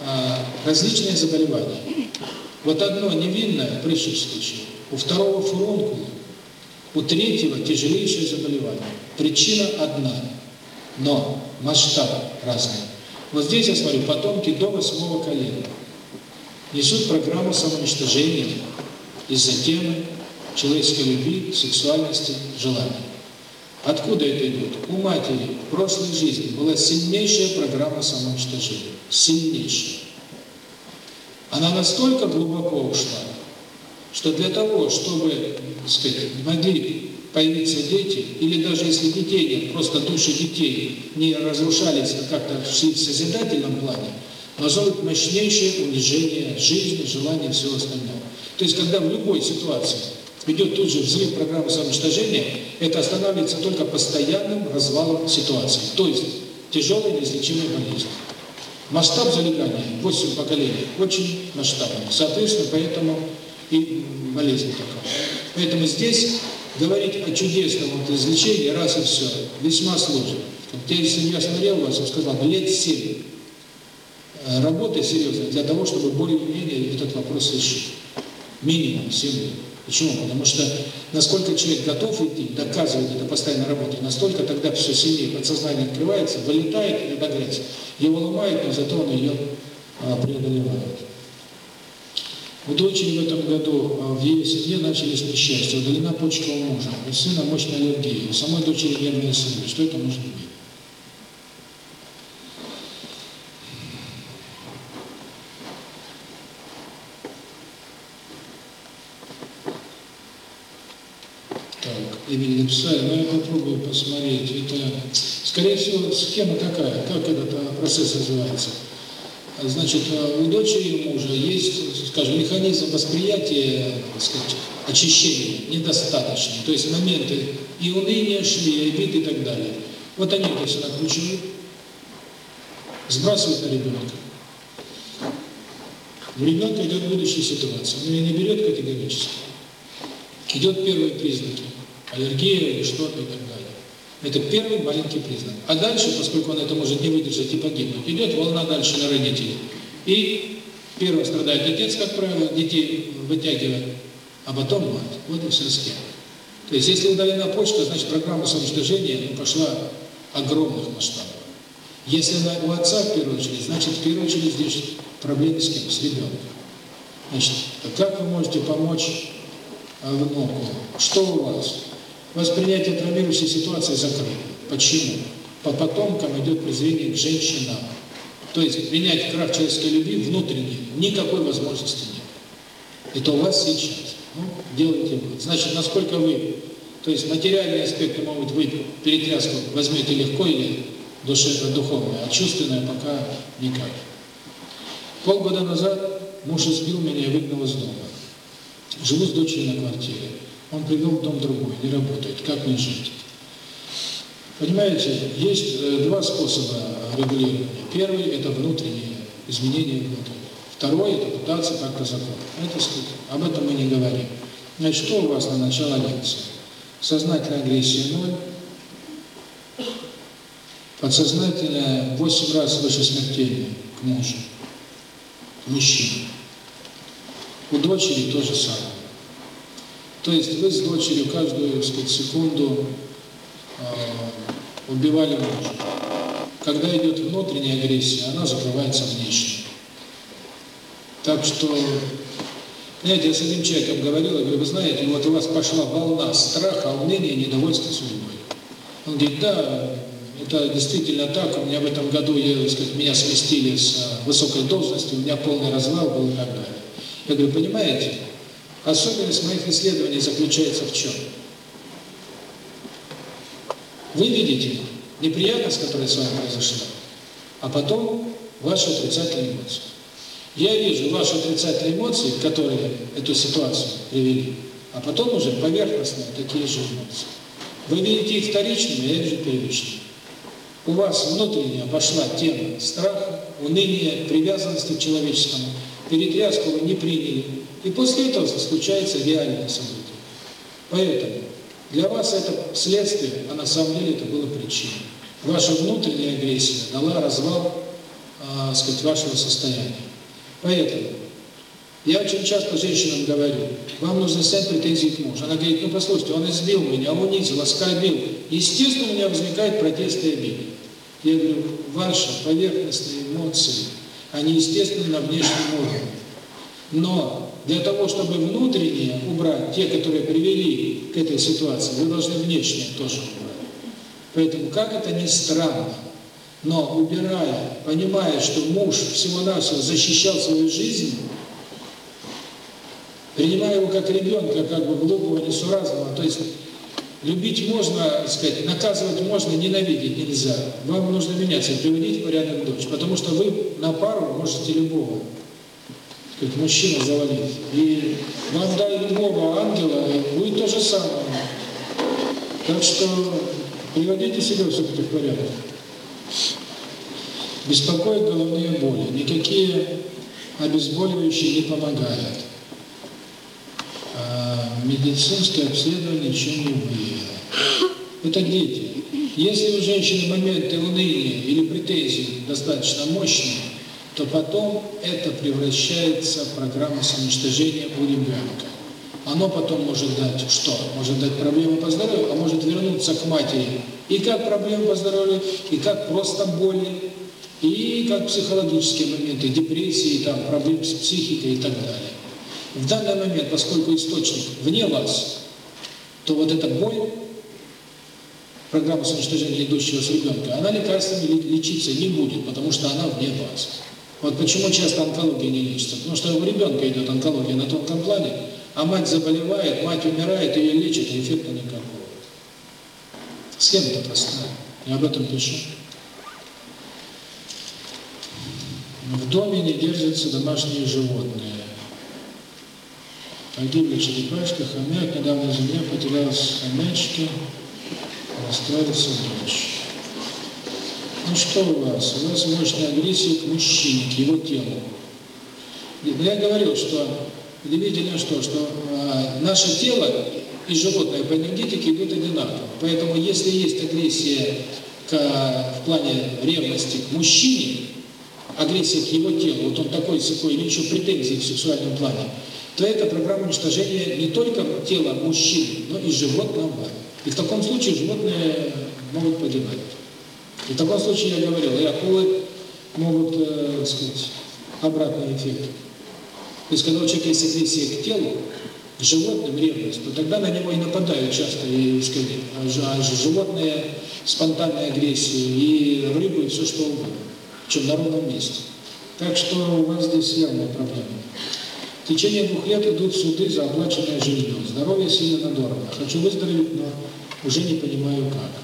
а, различные заболевания. Вот одно невинное, прыщик случай, у второго фурункула, у третьего тяжелейшее заболевание. Причина одна, но масштаб разный. Вот здесь я смотрю, потомки до восьмого колена несут программу самоуничтожения из-за темы человеческой любви, сексуальности, желания. Откуда это идет? У матери в прошлой жизни была сильнейшая программа самоуничтожения. Сильнейшая. Она настолько глубоко ушла, что для того, чтобы сказать, могли появиться дети, или даже если детей нет, просто души детей не разрушались а как-то в созидательном плане, назовут мощнейшее унижение жизни, желания и всего остального. То есть, когда в любой ситуации идет тут же взрыв программы самоуничтожения, это останавливается только постоянным развалом ситуации, то есть тяжелой неизлечимой болезни. Масштаб залегания 8 поколений очень масштабный. Соответственно, поэтому и болезнь такая. Поэтому здесь говорить о чудесном вот излечении раз и все весьма сложно. Вот если я смотрел вас, он сказал, лет 7 работы серьезно для того, чтобы более-менее этот вопрос решить. Минимум 7 лет. Почему? Потому что насколько человек готов идти, доказывает это постоянно работать, настолько тогда все сильнее подсознание открывается, вылетает иногда грязь. Его ломает, но зато он ее преодолевает. Вот дочери в этом году в ее семье начались несчастья. Удалена почка у мужа, у сына мощная аллергия, у самой дочери нервные сырость. Что это может быть? имени написали, но я попробую посмотреть. Это, скорее всего, схема такая, как этот процесс называется? Значит, э, у дочери и мужа есть, скажем, механизм восприятия, сказать, очищения недостаточный. То есть моменты и уныния шли, и обид, и так далее. Вот они это все накручивают, сбрасывают на ребенка. У ребенка идет будущая ситуация, но ее не берет категорически. Идет первые признаки, аллергия или что-то и так далее. Это первый маленький признак. А дальше, поскольку он это может не выдержать и погибнуть, идет волна дальше на родителей. И первым страдает отец, как правило, детей вытягивает, а потом мать. Вот и все схема. То есть, если удалена почта, значит, программа самоуничтожения ну, пошла огромных масштабов. Если она у отца в первую очередь, значит, в первую очередь здесь проблемы с кем? С ребенком. Значит, как вы можете помочь а, внуку? Что у вас? Воспринятие травмирующей ситуации закрыто. Почему? По потомкам идет презрение к женщинам. То есть принять крах человеческой любви внутренней никакой возможности нет. Это у вас сейчас. Ну, делайте вывод. Значит, насколько вы, то есть материальные аспекты могут быть перетряску, возьмете легко или душевно-духовное, а чувственное пока никак. Полгода назад муж избил меня и выгнал из дома. Живу с дочерью на квартире он привел дом другой, не работает. Как мне жить? Понимаете, есть два способа регулирования. Первый – это внутренние изменения внутри. Второй – это пытаться как-то закон. Это стыд. Об этом мы не говорим. Значит, что у вас на начало лекции? Сознательная агрессия – 0. Подсознательная – 8 раз выше смертельная к мужу, мужчине. У дочери то же самое. То есть вы с дочерью каждую сказать, секунду э, убивали мужа. Когда идет внутренняя агрессия, она закрывается внешне. Так что, знаете, я с одним человеком говорил, я говорю, вы знаете, вот у вас пошла волна страха, волнения, недовольства судьбой. Он говорит, да, это действительно так, у меня в этом году, я, сказать, меня сместили с высокой должности, у меня полный развал был и так далее. Я говорю, понимаете, Особенность моих исследований заключается в чем? Вы видите неприятность, которая с вами произошла, а потом ваши отрицательные эмоции. Я вижу ваши отрицательные эмоции, которые эту ситуацию привели, а потом уже поверхностные такие же эмоции. Вы видите их вторичными, я вижу первичными. У вас внутренняя пошла тема страха, уныния, привязанности к человеческому. Перетряску вы не приняли, и после этого случается реальное событие. Поэтому для вас это следствие, а на самом деле это было причиной. Ваша внутренняя агрессия дала развал, э, сказать, вашего состояния. Поэтому я очень часто женщинам говорю, вам нужно снять претензии к мужу. Она говорит, ну послушайте, он избил меня, унизил, оскорбил. Естественно, у меня возникает протест и обиды. Я говорю, ваши поверхностные эмоции, они естественно на внешнем уровне. Но для того, чтобы внутренние убрать, те, которые привели к этой ситуации, вы должны внешние тоже убрать. Поэтому, как это ни странно, но убирая, понимая, что муж всего-навсего защищал свою жизнь, принимая его как ребенка, как бы глупого, несуразного, то есть любить можно, сказать, наказывать можно, ненавидеть нельзя. Вам нужно меняться, приводить в порядок дочь, потому что вы на пару можете любого. Как мужчина завалил. И нам дали Бога, ангела, и будет то же самое. Так что приводите себя все-таки в порядок. Беспокоят головные боли. Никакие обезболивающие не помогают. А медицинское обследование ничем не влияет. Это дети. Если у женщины моменты уныния или претензий достаточно мощные, то потом это превращается в программу самоуничтожения у ребенка. Оно потом может дать что? Может дать проблемы по здоровью, а может вернуться к матери. И как проблемы по здоровью, и как просто боли, и как психологические моменты, депрессии, там, проблемы с психикой и так далее. В данный момент, поскольку источник вне вас, то вот эта боль, программа самоуничтожения, идущего с ребенка, она лекарствами лечиться не будет, потому что она вне вас. Вот почему часто онкология не лечится. Потому что у ребенка идет онкология на тонком плане, а мать заболевает, мать умирает, ее лечат, и эффекта никакого. Схема-то простая. Я об этом пишу. В доме не держатся домашние животные. Погибли черепашка, хомяк, а недавно земля потерялась хомячки, расстроился дочь. Ну что у вас? У вас мощная агрессия к мужчине, к его телу. Я говорил, что удивительно что, что э, наше тело и животное по энергетике идут одинаково. Поэтому если есть агрессия к, в плане ревности к мужчине, агрессия к его телу, вот он такой сухой, или еще претензии в сексуальном плане, то это программа уничтожения не только тела мужчины, но и животного. И в таком случае животные могут погибать. В таком случае я говорил, и акулы могут, э, сказать, обратный эффект. То есть, когда у человека есть агрессия к телу, к животным ревность, то тогда на него и нападают часто, и, сказать, а животные спонтанные агрессии, и рыбы, и все что угодно, чем на ровном месте. Так что у вас здесь явная проблема. В течение двух лет идут суды за оплаченное жилье. Здоровье сильно надорвано. Хочу выздороветь, но уже не понимаю как.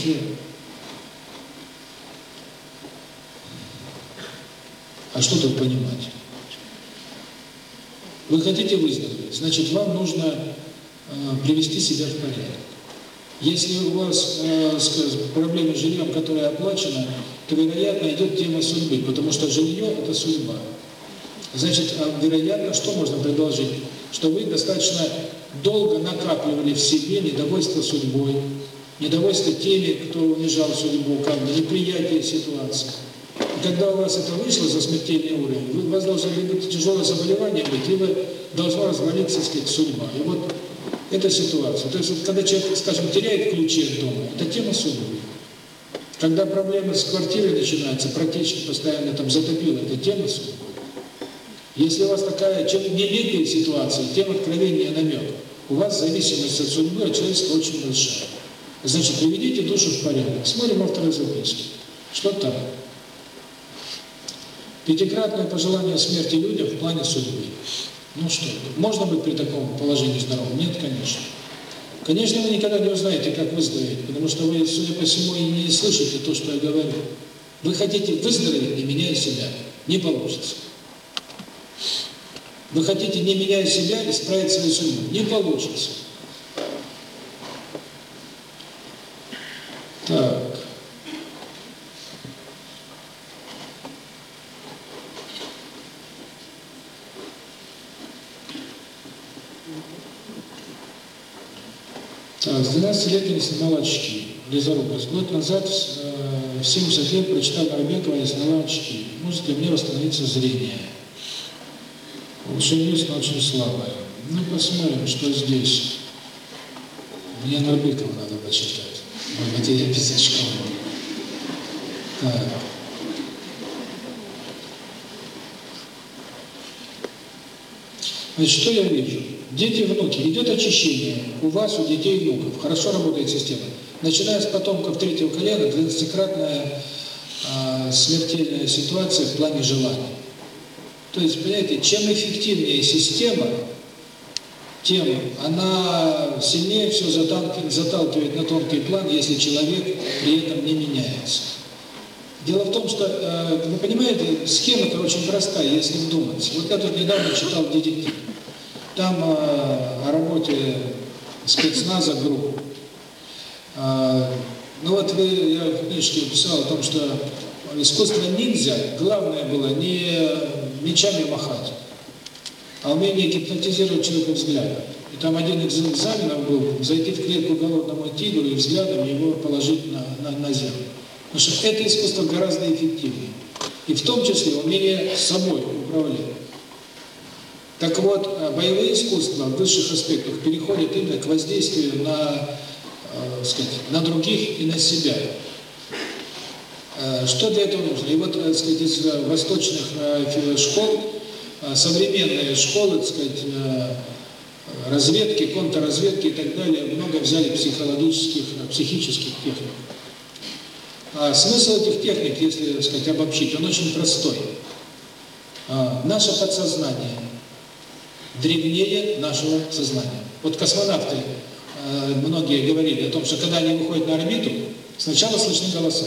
شیر А что тут понимать? Вы хотите выздороветь, значит, вам нужно э, привести себя в порядок. Если у вас э, проблемы с жильем, которое оплачено, то, вероятно, идет тема судьбы, потому что жилье – это судьба. Значит, вероятно, что можно предложить? Что вы достаточно долго накапливали в себе недовольство судьбой, недовольство теми, кто унижал судьбу камня, неприятие ситуации. И когда у вас это вышло за смертельный уровень, у вас должно либо тяжелое заболевание быть, либо должна развалиться, так сказать, судьба. И вот эта ситуация. То есть, вот, когда человек, скажем, теряет ключи от дома, это тема судьбы. Когда проблемы с квартирой начинаются, протечки постоянно там затопил, это тема судьбы. Если у вас такая, чем нелепее ситуация, тем откровение намек, у вас зависимость от судьбы а от человечества очень большая. Значит, приведите душу в порядок. Смотрим авторы Зубинский. Что там? Пятикратное пожелание смерти людям в плане судьбы. Ну что, можно быть при таком положении здоровым? Нет, конечно. Конечно, вы никогда не узнаете, как выздороветь, потому что вы, судя по всему, и не слышите то, что я говорю. Вы хотите выздороветь, не меняя себя. Не получится. Вы хотите, не меняя себя, исправить свою судьбу. Не получится. С 12 лет я не снимал очки. Близорукость. Год назад, в 70 лет, прочитал Арбекова, я сняла очки. Музыка мне восстановится зрение. Волшебница очень слабое. Ну, посмотрим, что здесь. Мне Нарбекова надо почитать. مدیر پزشکی Значит, что я вижу? Дети, внуки. Идет очищение. У вас, у детей, внуков. Хорошо работает система. Начиная с потомков третьего колена, 12-кратная э, смертельная ситуация в плане желаний. То есть, понимаете, чем эффективнее система, тема, она сильнее все заталкивает на тонкий план, если человек при этом не меняется. Дело в том, что, э, вы понимаете, схема-то очень простая, если вдуматься. Вот я тут недавно читал детектив. Там э, о работе спецназа групп. Э, ну вот вы, я в книжке писал о том, что искусство ниндзя, главное было не мечами махать, а умение гипнотизировать человека взглядом. И там один из экзаменов был зайти в клетку голодному тигру и взглядом его положить на, на, на землю. Потому что это искусство гораздо эффективнее. И в том числе умение собой управлять. Так вот, боевые искусства в высших аспектах переходят именно к воздействию на, э, сказать, на других и на себя. Что для этого нужно? И вот, так сказать, из восточных школ современные школы, так сказать, разведки, контрразведки и так далее, много взяли психологических, психических техник. А смысл этих техник, если, так сказать, обобщить, он очень простой. А, наше подсознание древнее нашего сознания. Вот космонавты э, многие говорили о том, что когда они выходят на орбиту, сначала слышны голоса.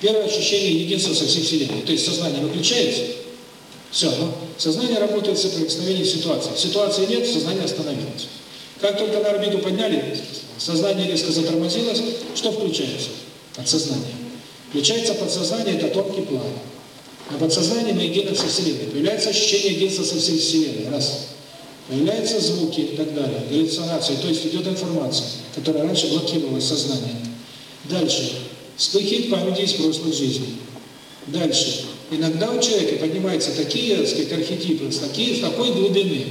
Первое ощущение единства со всей Вселенной. То есть сознание выключается, все, ну, сознание работает с соприкосновением ситуации. Ситуации нет, сознание остановилось. Как только на орбиту подняли, сознание резко затормозилось, что включается? Подсознание. Включается подсознание, это тонкий план. На подсознании мы едины со Вселенной. Появляется ощущение единства со всей Вселенной. Раз. Появляются звуки и так далее, галлюцинации, то есть идет информация, которая раньше блокировала сознание. Дальше. Вспыхивает памяти из прошлых жизней. Дальше. Иногда у человека поднимаются такие сказать, архетипы, такие, с такой глубины,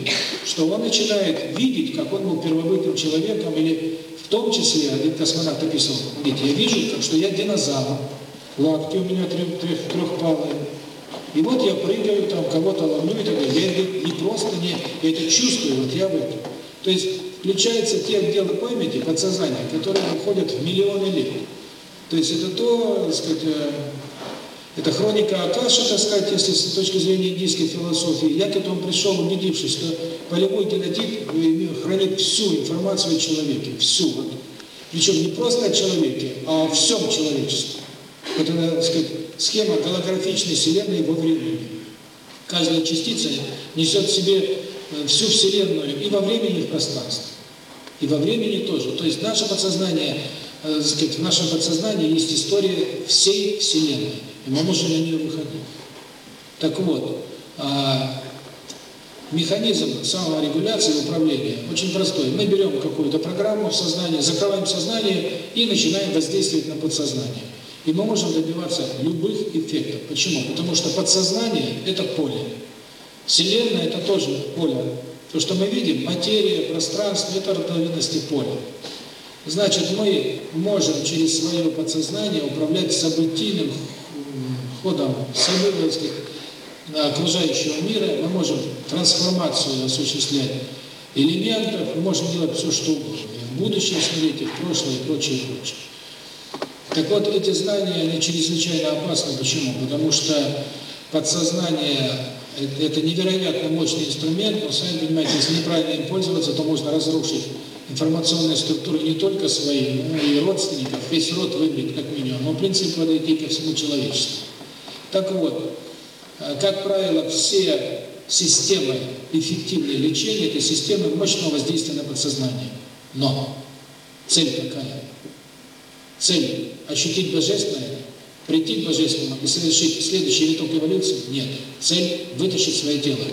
что он начинает видеть, как он был первобытным человеком, или в том числе, один космонавт описывал, видите, я вижу, что я динозавр, лапки у меня трех, трех, трехпалые, и вот я прыгаю, там кого-то ловлю и так далее. Я это не просто не, я это чувствую, вот я в этом. То есть включаются те отделы памяти, подсознания, которые выходят в миллионы лет. То есть это то, так сказать, э, это хроника Акаши, так сказать, если с точки зрения индийской философии. Якет он пришел, убедившись, что полевой генотип хранит всю информацию о человеке, всю. Причем не просто о человеке, а о всем человечестве. Это, так сказать, схема голографичной Вселенной во времени. Каждая частица несет в себе э, всю Вселенную и во времени, и в пространстве. И во времени тоже. То есть наше подсознание, э, так сказать, в нашем подсознании есть история всей Вселенной. Вам уже я не выходил. Так вот, а, механизм саморегуляции управления очень простой. Мы берем какую-то программу в сознание, закрываем сознание и начинаем воздействовать на подсознание. И мы можем добиваться любых эффектов. Почему? Потому что подсознание – это поле. Вселенная – это тоже поле. То, что мы видим, материя, пространство – это родовидности поля. Значит, мы можем через свое подсознание управлять событийным ходом событий окружающего мира мы можем трансформацию осуществлять элементов, можно делать все что угодно. В будущее смотрите, в прошлое и прочее, прочее. Так вот, эти знания, они чрезвычайно опасны. Почему? Потому что подсознание – это невероятно мощный инструмент, но, сами понимаете, если неправильно им пользоваться, то можно разрушить информационные структуры не только свои, но и родственников, весь род выбрит как минимум. Но принцип подойти ко всему человечеству. Так вот, как правило, все системы эффективной лечения – это системы мощного воздействия на подсознание. Но цель какая? Цель – ощутить божественное, прийти к божественному и совершить следующий виток эволюции? Нет. Цель – вытащить свое тело,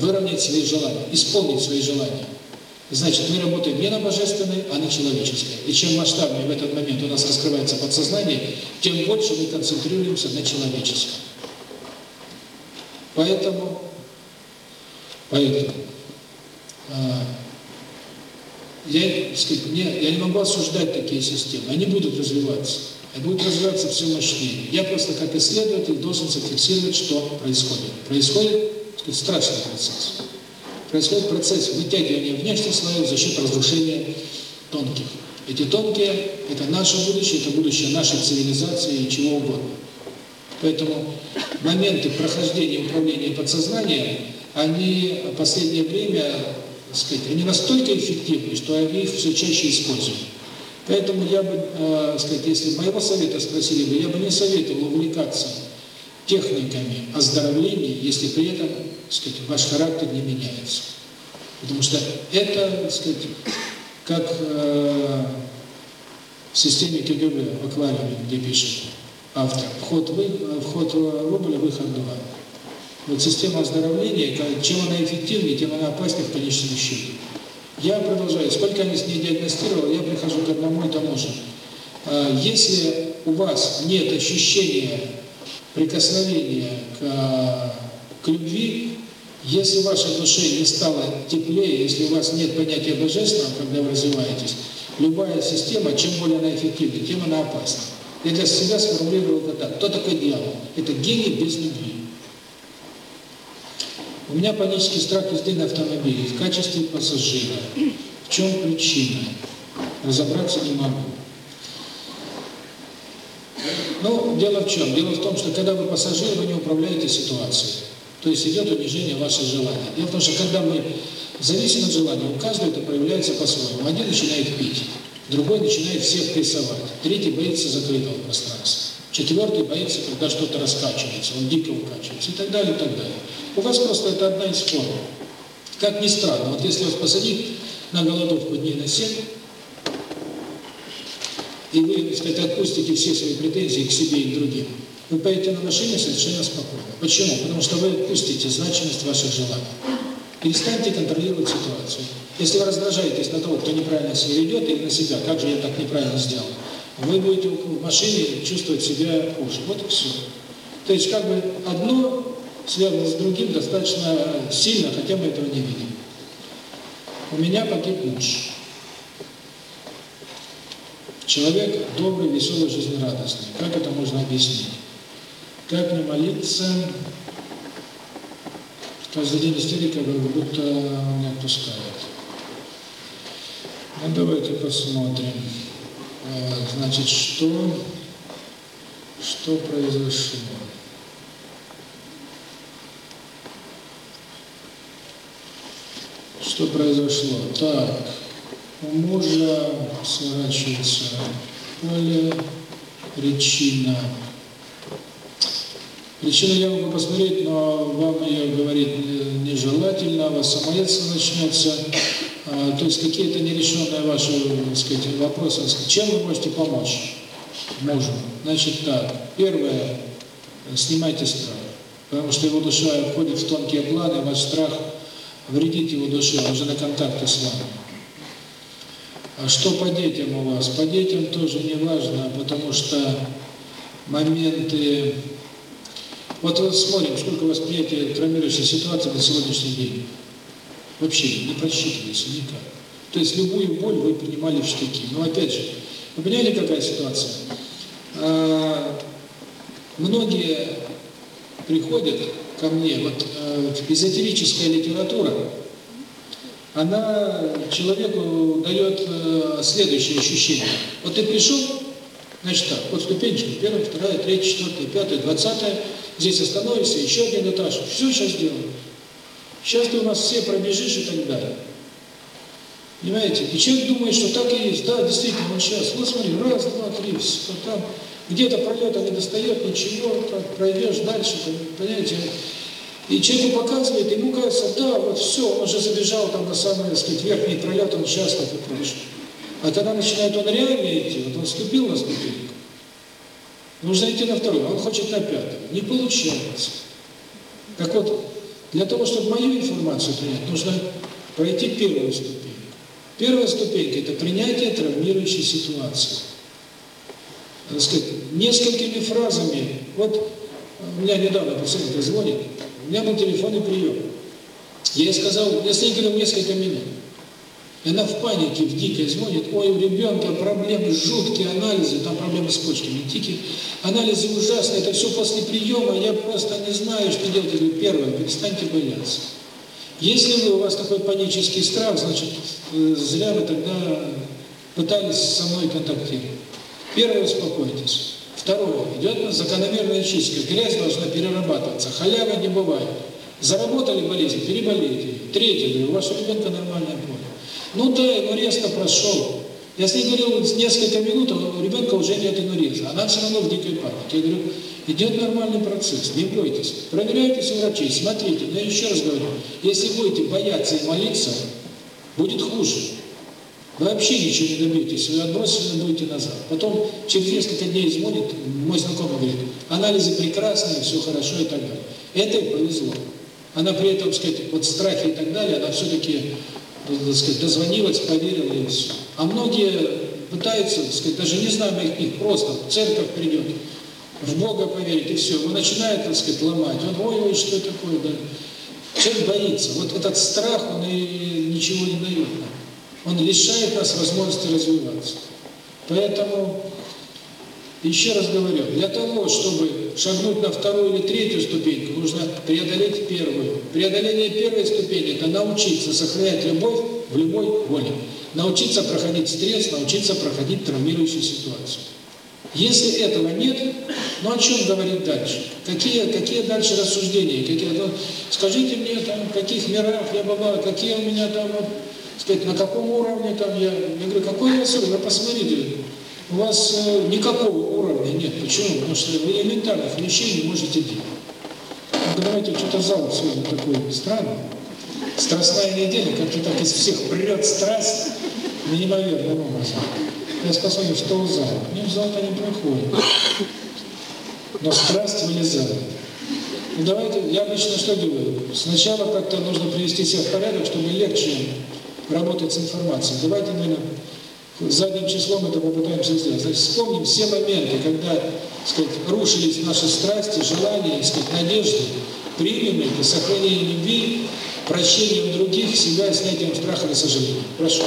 выровнять свои желания, исполнить свои желания – Значит, мы работаем не на божественной, а на человеческой. И чем масштабнее в этот момент у нас раскрывается подсознание, тем больше мы концентрируемся на человеческом. Поэтому, поэтому а, я, сказать, не, я не могу осуждать такие системы. Они будут развиваться. Они будут развиваться все мощнее. Я просто как исследователь должен зафиксировать, что происходит. Происходит сказать, страшный процесс происходит процесс вытягивания внешних слоев за счет разрушения тонких. Эти тонкие – это наше будущее, это будущее нашей цивилизации и чего угодно. Поэтому моменты прохождения управления подсознания, они в последнее время, так сказать, они настолько эффективны, что они их все чаще используют. Поэтому я бы, э, сказать, если моего совета спросили бы, я бы не советовал увлекаться техниками оздоровления, если при этом сказать, ваш характер не меняется. Потому что это, так сказать, как э, в системе КГБ, в аквариуме, где пишет автор, вход, вы, вход рубля, выход 2. Вот система оздоровления, чем она эффективнее, тем она опаснее в конечном счете. Я продолжаю, сколько они с ней диагностировал, я прихожу к одному и тому же. Если у вас нет ощущения прикосновения к любви, если ваше отношение стало теплее, если у вас нет понятия божественного, когда вы развиваетесь, любая система, чем более она эффективна, тем она опасна. Я для себя сформулировал это так. Кто такой дьявол? Это гений без любви. У меня панический страх езды на автомобиле в качестве пассажира. В чем причина? Разобраться не могу. Ну, дело в чем? Дело в том, что когда вы пассажир, вы не управляете ситуацией. То есть идет унижение ваших желаний. Дело в том, что когда мы зависим от желания, у каждого это проявляется по-своему. Один начинает пить, другой начинает всех прессовать, третий боится закрытого пространства, четвертый боится, когда что-то раскачивается, он дико укачивается и так далее, и так далее. У вас просто это одна из форм. Как ни странно, вот если вас посадить на голодовку дней на 7, и вы, так сказать, отпустите все свои претензии к себе и к другим, вы поедете на машине совершенно спокойно. Почему? Потому что вы отпустите значимость ваших желаний. Перестаньте контролировать ситуацию. Если вы раздражаетесь на того, кто неправильно себя ведет, или на себя, как же я так неправильно сделал, вы будете в машине чувствовать себя хуже. Вот и все. То есть как бы одно связано с другим достаточно сильно, хотя мы этого не видим. У меня погиб муж. Человек добрый, веселый, жизнерадостный. Как это можно объяснить? как намолиться каждый день истерика как будто не отпускает. Ну, давайте посмотрим. Значит, что, что произошло? Что произошло? Так, у мужа сворачивается поле, причина – Причина я могу посмотреть, но вам ее говорить э, нежелательно, у вас самоедство начнется, а, то есть какие-то нерешенные ваши, так сказать, вопросы. Чем вы можете помочь мужу? Значит так, первое, снимайте страх, потому что его душа входит в тонкие планы, ваш страх вредит его душе, он же на контакте с вами. А что по детям у вас? По детям тоже не важно, потому что моменты вот смотрим, сколько восприятия травмирующей ситуации на сегодняшний день. Вообще не просчитывается никак. То есть любую боль вы принимали в штыки. Но опять же, вы понимаете, какая ситуация? А, многие приходят ко мне, вот а, эзотерическая литература, она человеку дает э, следующее ощущение. Вот ты пришел, Значит так, вот ступенечки, первая, вторая, третья, четвертая, пятая, двадцатая, здесь остановишься, еще один этаж, все сейчас делаем. Сейчас ты у нас все пробежишь и так далее. Понимаете? И человек думает, что так и есть. Да, действительно, он сейчас, вот смотри, раз, два, три, все там, где-то пролет, пролета не достает, ничего, пройдешь дальше, понимаете? И человеку показывает, ему кажется, да, вот все, он уже забежал там на самый, так сказать, верхний пролет, он сейчас так и прошел. А тогда начинает он реально идти, вот он ступил на ступеньку. Нужно идти на вторую, он хочет на пятую. Не получается. Так вот, для того, чтобы мою информацию принять, нужно пройти первую ступеньку. Первая ступенька – это принятие травмирующей ситуации. Так сказать, несколькими фразами. Вот у меня недавно пациентка звонит, у меня был телефонный прием. Я ей сказал, я с ней несколько минут. Она в панике, в дикой звонит, ой, у ребенка проблемы жуткие, анализы, там проблемы с почками, дикие, анализы ужасные, это все после приема, я просто не знаю, что делать. Я первое, перестаньте бояться. Если вы, у вас такой панический страх, значит, зря вы тогда пытались со мной контактировать. Первое, успокойтесь. Второе, идет закономерная чистка, грязь должна перерабатываться, халявы не бывает. Заработали болезнь, переболейте. Третье, говорю, у вашего ребенка нормальная помощь. Ну да, но резко прошел. Я с ней говорил несколько минут, но ребенка уже нет инуреза. Она все равно в дикой памяти. Я говорю, идет нормальный процесс, не бойтесь. Проверяйтесь у врачей, смотрите. Но я еще раз говорю, если будете бояться и молиться, будет хуже. Вы вообще ничего не добьетесь, вы отбросите, будете назад. Потом через несколько дней звонит, мой знакомый говорит, анализы прекрасные, все хорошо и так далее. Это повезло. Она при этом, сказать, вот страхи и так далее, она все-таки так сказать, дозвонилась, поверила и все. А многие пытаются, так сказать, даже не знаем их, их просто в церковь придет, в Бога поверить и все. Он начинает, так сказать, ломать. Он, ой, ой, что такое, да. Человек боится. Вот этот страх, он и ничего не дает нам. Он лишает нас возможности развиваться. Поэтому, еще раз говорю, для того, чтобы шагнуть на вторую или третью ступеньку, нужно преодолеть первую. Преодоление первой ступени – это научиться сохранять любовь в любой воле. Научиться проходить стресс, научиться проходить травмирующую ситуацию. Если этого нет, ну о чем говорить дальше? Какие, какие дальше рассуждения? Какие, ну, скажите мне, там, в каких мирах я была, какие у меня там, вот, сказать, на каком уровне там я. Я говорю, какой я уровень? Посмотрите, у вас э, никакого уровня нет. Почему? Потому что вы элементарных вещей не можете делать. Ну, давайте что-то зал сегодня такой странный. Страстная неделя, как-то так из всех прет страсть неимоверным образом. Я способен в то зал. Мне в зал-то не приходит. Но страсть вылезает. Ну, давайте, я обычно что делаю? Сначала как-то нужно привести себя в порядок, чтобы легче работать с информацией. Давайте, наверное, задним числом это попытаемся сделать. Значит, вспомним все моменты, когда сказать, рушились наши страсти, желания, сказать, надежды, примем их, сохранение любви, прощением других, себя снятием страха и сожаления. Прошу.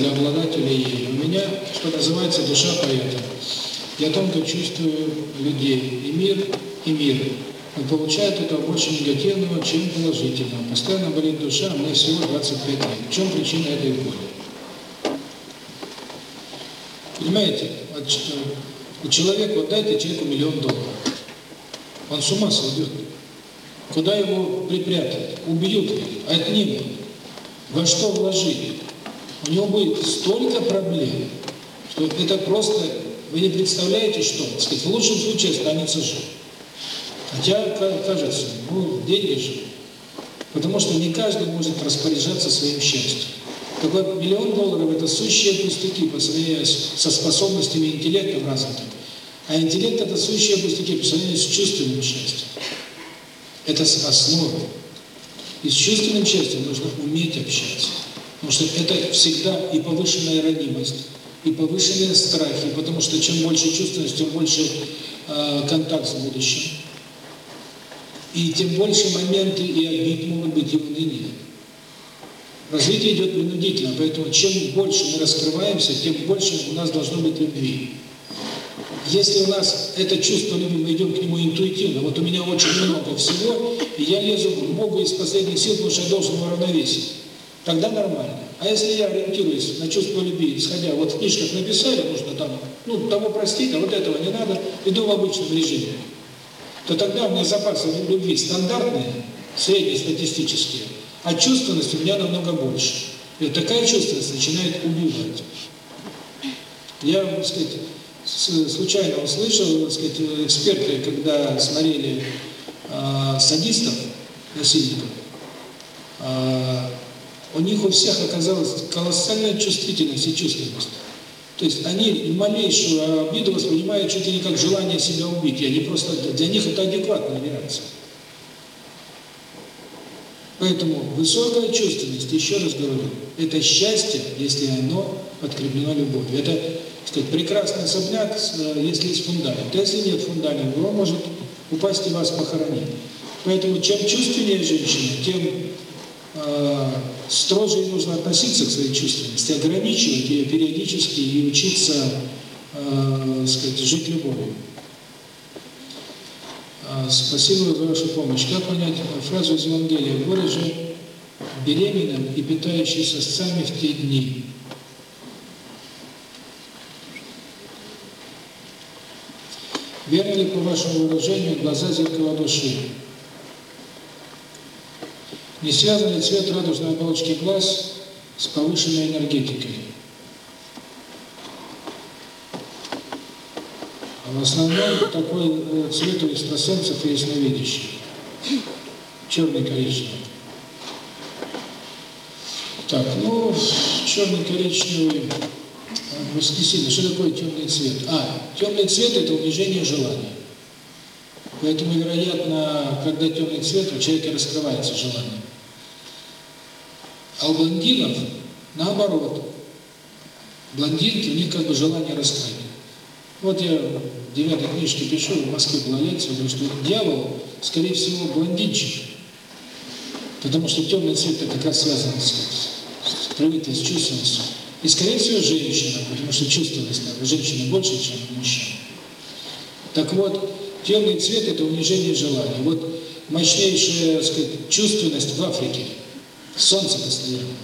для обладателя ей. У меня, что называется, душа поэта. Я тонко чувствую людей и мир, и мир. Он получает это больше негативного, чем положительного. Постоянно болит душа, мне всего 25 лет. В чем причина этой боли? Понимаете, у человека, вот дайте человеку миллион долларов. Он с ума сойдет. Куда его припрятать? Убьют, отнимут. Во что вложить? у него будет столько проблем, что это просто, вы не представляете, что, так сказать, в лучшем случае останется жив. Хотя, кажется, ну, деньги же. Потому что не каждый может распоряжаться своим счастьем. Так вот, миллион долларов – это сущие пустяки по сравнению со способностями интеллекта развитым. А интеллект – это сущие пустяки по сравнению с чувственным счастьем. Это основа. И с чувственным счастьем нужно уметь общаться. Потому что это всегда и повышенная ранимость, и повышенные страхи, потому что чем больше чувственность, тем больше э, контакт с будущим. И тем больше моменты и обид могут быть, и уныние. Развитие идет принудительно, поэтому чем больше мы раскрываемся, тем больше у нас должно быть любви. Если у нас это чувство любви, мы идем к нему интуитивно. Вот у меня очень много всего, и я лезу в Богу из последних сил, потому что я должен уравновесить. Тогда нормально. А если я ориентируюсь на чувство любви, исходя, вот в книжках написали, нужно там, ну, того простить, а вот этого не надо, иду в обычном режиме, то тогда у меня запасы любви стандартные, среднестатистические, а чувственность у меня намного больше. И вот такая чувственность начинает убивать. Я, так сказать, случайно услышал, так сказать, эксперты, когда смотрели э, садистов, насильников, э, у них у всех оказалась колоссальная чувствительность и чувственность. То есть они малейшую обиду воспринимают чуть ли не как желание себя убить. И они просто для них это адекватная реакция. Поэтому высокая чувственность, еще раз говорю, это счастье, если оно подкреплено любовью. Это, сказать, прекрасный особняк, если есть фундамент. Если нет фундамента, он может упасть и вас похоронить. Поэтому чем чувственнее женщина, тем строже нужно относиться к своей чувственности, ограничивать ее периодически и учиться, э, сказать, жить любовью. Э, спасибо за вашу помощь. Как понять э, фразу из Евангелия? Выражи беременным и питающийся сами в те дни. Верно ли по вашему выражению глаза зеркала души? Не связанный цвет радужной оболочки глаз с повышенной энергетикой. А в основном такой э, цвет у экстрасенсов и ясновидящих. Ну, черный коричневый. Так, ну, черный-коричневый, воскресенье, что такое темный цвет? А, темный цвет – это унижение желания. Поэтому, вероятно, когда темный цвет, у человека раскрывается желание а у блондинов наоборот. Блондинки, у них как бы желание расстания. Вот я в девятой книжке пишу, в Москве была лекция, потому что дьявол, скорее всего, блондинчик. Потому что темный цвет это как раз связан с, с открытостью, с чувственностью. И, скорее всего, женщина, потому что чувственность у женщины больше, чем у мужчин. Так вот, темный цвет – это унижение желания. Вот мощнейшая, так сказать, чувственность в Африке – Солнце постоянно.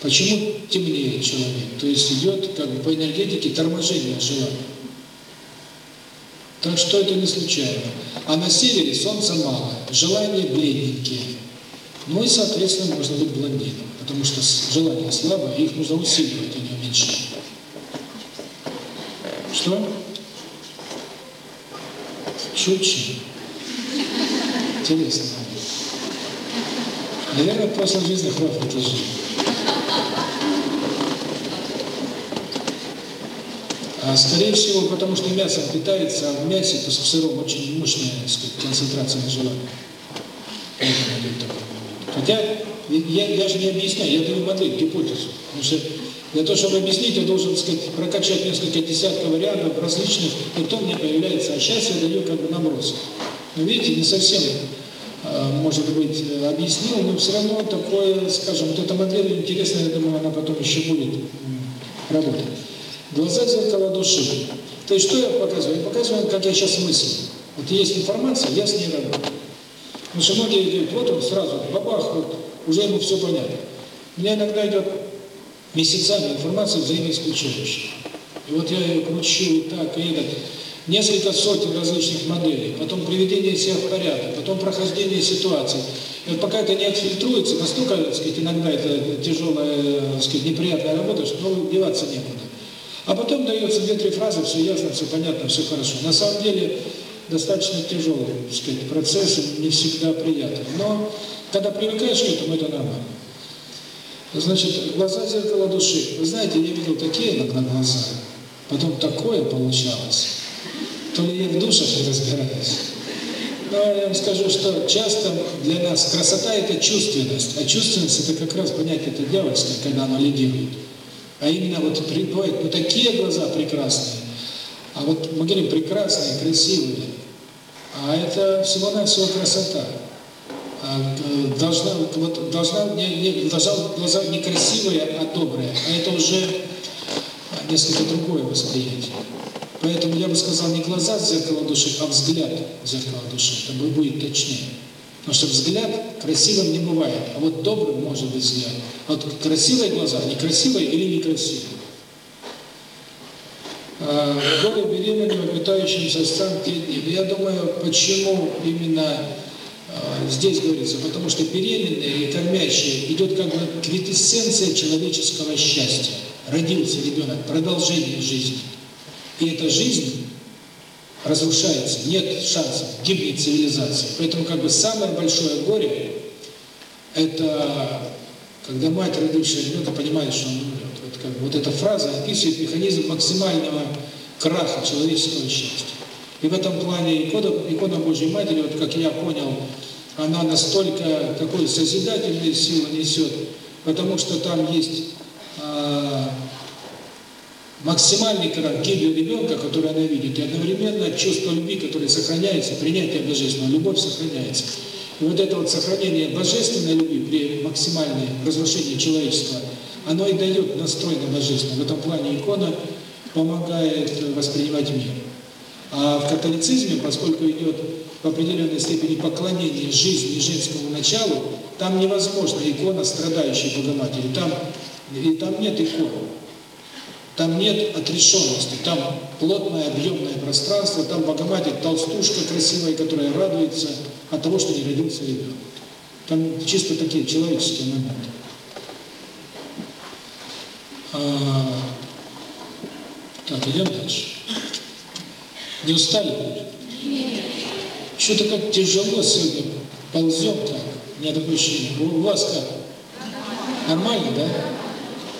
Почему темнее человек? То есть идет как бы по энергетике торможение желания. Так что это не случайно. А на севере солнца мало, желания бледненькие. Ну и, соответственно, можно быть блондином, потому что желания слабое, их нужно усиливать, а не уменьшать. Что? Чучи. Интересно. Наверное, после прошлой жизни кровь это жизнь. А скорее всего, потому что мясо питается, а в мясе то в сыром очень мощная сказать, концентрация желания. Хотя я, я же не объясняю, я даю модель, гипотезу. Для того, чтобы объяснить, я должен сказать, прокачать несколько десятков вариантов различных, потом мне появляется, а сейчас я даю как бы наброс. Но видите, не совсем может быть, а, объяснил, но все равно такое, скажем, вот эта модель интересная, я думаю, она потом еще будет работать. Глаза зеркала души. То есть, что я показываю? Я показываю, как я сейчас мыслю. Вот есть информация, я с ней работаю. Потому что многие говорят, вот он сразу, бабах, вот, уже ему все понятно. У меня иногда идет месяцами информация взаимоисключающая. И вот я ее кручу и так, и так несколько сотен различных моделей, потом приведение себя в порядок, потом прохождение ситуации. И вот пока это не отфильтруется, настолько, так сказать, иногда это тяжелая, так сказать, неприятная работа, что ну, деваться некуда. А потом дается две-три фразы, все ясно, все понятно, все хорошо. На самом деле достаточно тяжелый, так сказать, процесс, не всегда приятный. Но когда привыкаешь к этому, это нормально. Значит, глаза зеркала души. Вы знаете, я видел такие иногда глаза, потом такое получалось то ли я в душах разбираюсь. Но я вам скажу, что часто для нас красота – это чувственность, а чувственность – это как раз понятие это дьявольское, когда оно лидирует. А именно вот прибывает, ну такие глаза прекрасные, а вот мы говорим прекрасные, красивые, а это всего-навсего красота. А, должна, вот, должна, не, не, должна глаза не красивые, а добрые, а это уже несколько другое восприятие. Поэтому я бы сказал не глаза зеркала души, а взгляд зеркала души, чтобы будет точнее. Потому что взгляд красивым не бывает, а вот добрым может быть взгляд. А вот красивые глаза, некрасивые или некрасивые. А, Горе беременным питающим состав кидни. Я думаю, почему именно а, здесь говорится, потому что беременные и кормящие идет как бы квитэссенция человеческого счастья. Родился ребенок, продолжение жизни. И эта жизнь разрушается, нет шансов, гибнет цивилизация. Поэтому как бы самое большое горе – это когда мать, родившая ребенка, понимает, что он умрет. Вот, как, вот эта фраза описывает механизм максимального краха человеческого счастья. И в этом плане икона, икона Божьей Матери, вот как я понял, она настолько такой созидательной силы несет, потому что там есть э, максимальный карантин для ребенка, который она видит, и одновременно чувство любви, которое сохраняется, принятие божественного, любовь сохраняется. И вот это вот сохранение божественной любви при максимальном разрушении человечества, оно и дает настрой на божественное. В этом плане икона помогает воспринимать мир. А в католицизме, поскольку идет в определенной степени поклонение жизни женскому началу, там невозможно икона страдающей Богоматери, там, и там нет иконы. Там нет отрешенности, там плотное объемное пространство, там Богоматерь, толстушка красивая, которая радуется от того, что не родился ребенок. Там чисто такие человеческие моменты. А... Так, идем дальше. Не устали? Что-то как тяжело сегодня. Ползем так. У меня такое ощущение. У вас как? Нормально, да?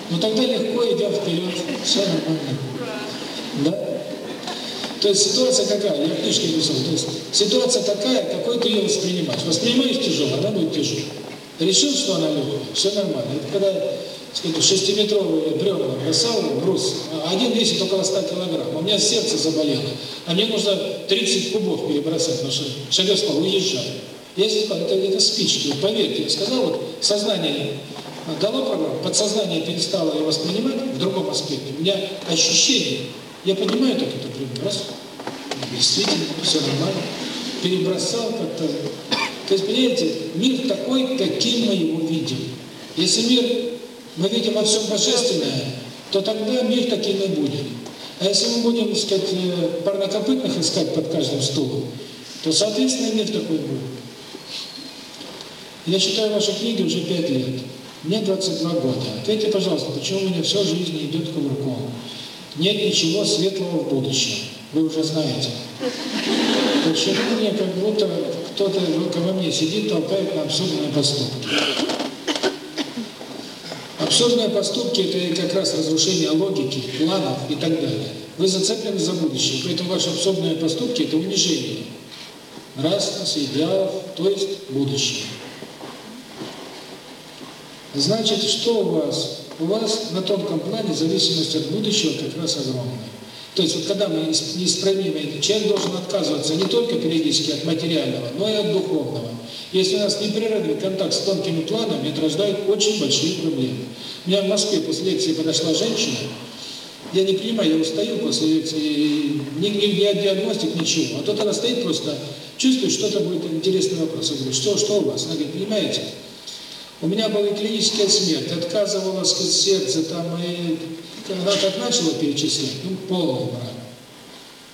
Но тогда легко, идя вперед, все нормально. Да? То есть ситуация какая? Я книжки рисовал. То есть ситуация такая, какой ты ее воспринимаешь. Воспринимаешь тяжело, она будет тяжело. Решил, что она легкая, все нормально. Это когда сказать, шестиметровые бревна бросал брус, один весит около 100 килограмм, у меня сердце заболело, а мне нужно 30 кубов перебросать, потому что шагов сказал, уезжай. Я сказал, это, это спички, поверьте, я сказал, вот сознание дало подсознание перестало его воспринимать в другом аспекте. У меня ощущение, я понимаю, как это переброс, действительно, все нормально, перебросал как-то. То есть, понимаете, мир такой, каким мы его видим. Если мир мы видим во всем божественное, то тогда мир таким и будет. А если мы будем, искать парнокопытных искать под каждым стулом, то, соответственно, мир такой будет. Я читаю ваши книги уже пять лет. Мне 22 года. Ответьте, пожалуйста, почему у меня вся жизнь идет кувырком? Нет ничего светлого в будущем. Вы уже знаете. Почему мне как будто кто-то во мне сидит, толкает на абсурдные поступки? Абсурдные поступки – это как раз разрушение логики, планов и так далее. Вы зацеплены за будущее, поэтому ваши абсурдные поступки – это унижение. Нравственности, идеалов, то есть будущее. Значит, что у вас? У вас на тонком плане зависимость от будущего как раз огромная. То есть, вот когда мы неисправимы, человек должен отказываться не только периодически от материального, но и от духовного. Если у нас непрерывный контакт с тонкими планами, это рождает очень большие проблемы. У меня в Москве после лекции подошла женщина, я не понимаю, я устаю после лекции, ни, ни, ни от диагностик, ничего. А тот она стоит просто, чувствует, что-то будет интересный вопрос. Я говорю, что, что у вас? Она говорит, понимаете, у меня был клинический смерть, отказывалось от сердце, там, и когда так начала перечислять, ну, полный брак.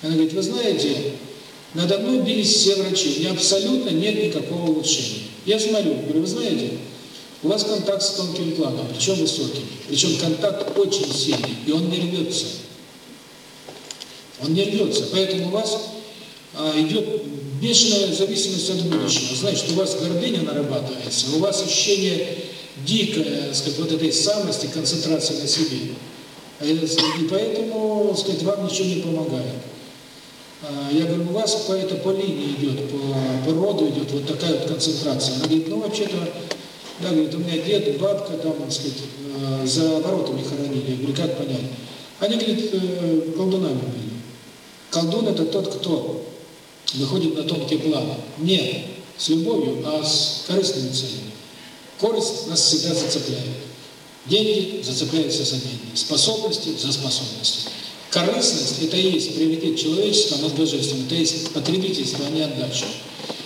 Она говорит, вы знаете, надо мной бились все врачи, у меня абсолютно нет никакого улучшения. Я смотрю, говорю, вы знаете, у вас контакт с тонким планом, причем высоким, причем контакт очень сильный, и он не рвется. Он не рвется, поэтому у вас а, идет вечная зависимость от будущего. Значит, у вас гордыня нарабатывается, у вас ощущение дикое, сказать, вот этой самости, концентрации на себе. А и поэтому, сказать, вам ничего не помогает. А, я говорю, у вас по это по линии идет, по, породу идет вот такая вот концентрация. Она говорит, ну вообще-то, да, говорит, у меня дед, бабка там, так сказать, э, за воротами хоронили. Я говорю, как понять? Они, говорит, э, колдунами были. Колдун – это тот, кто выходит на тонкие планы. Нет, с любовью, а с корыстными целями. Корость нас всегда зацепляет. Деньги зацепляются за деньги, способности за способности. Корыстность – это и есть приоритет человечества над божественным, это есть потребительство, а не отдача.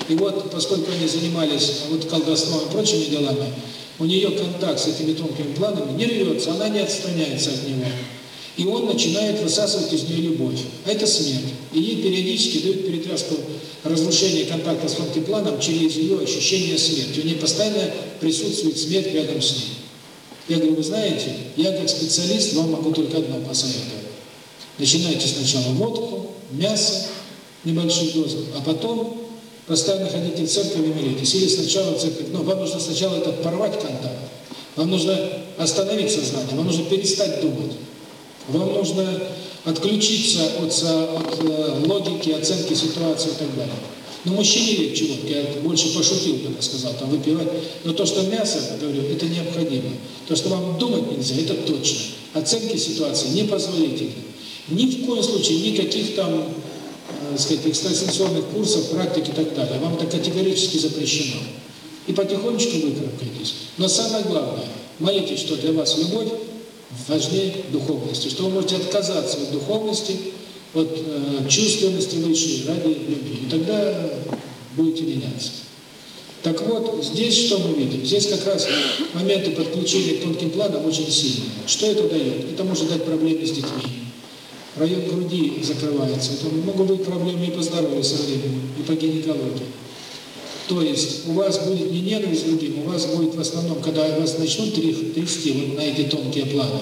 И вот, поскольку они занимались а вот колдовством и прочими делами, у нее контакт с этими тонкими планами не рвется, она не отстраняется от него. И он начинает высасывать из нее любовь. А это смерть. И ей периодически дают перетряску разрушения контакта с фонтепланом через ее ощущение смерти. У нее постоянно присутствует смерть рядом с ней. Я говорю, вы знаете, я как специалист вам могу только одно посоветовать. Начинайте сначала водку, мясо, небольшую дозу, а потом постоянно ходите в церковь и молитесь. Или сначала в церковь, но вам нужно сначала этот порвать контакт. Вам нужно остановить сознание, вам нужно перестать думать. Вам нужно отключиться от, от логики, оценки ситуации и так далее. Но мужчине ведь чего? Я больше пошутил, когда сказал, там выпивать. Но то, что мясо, говорю, это необходимо. То, что вам думать нельзя, это точно. Оценки ситуации не позволительны. Ни в коем случае никаких там, э, сказать, экстрасенсорных курсов, практик и так далее. Вам это категорически запрещено. И потихонечку выкарабкайтесь. Но самое главное, молитесь, что для вас любовь важнее духовности. Что вы можете отказаться от духовности, от э, чувственности лучшей ради любви. И тогда будете меняться. Так вот, здесь что мы видим? Здесь как раз моменты подключения к тонким планам очень сильные. Что это дает? Это может дать проблемы с детьми. Район груди закрывается. Это могут быть проблемы и по здоровью со временем, и по гинекологии. То есть у вас будет не ненависть к другим, у вас будет в основном, когда вас начнут трясти вот на эти тонкие планы,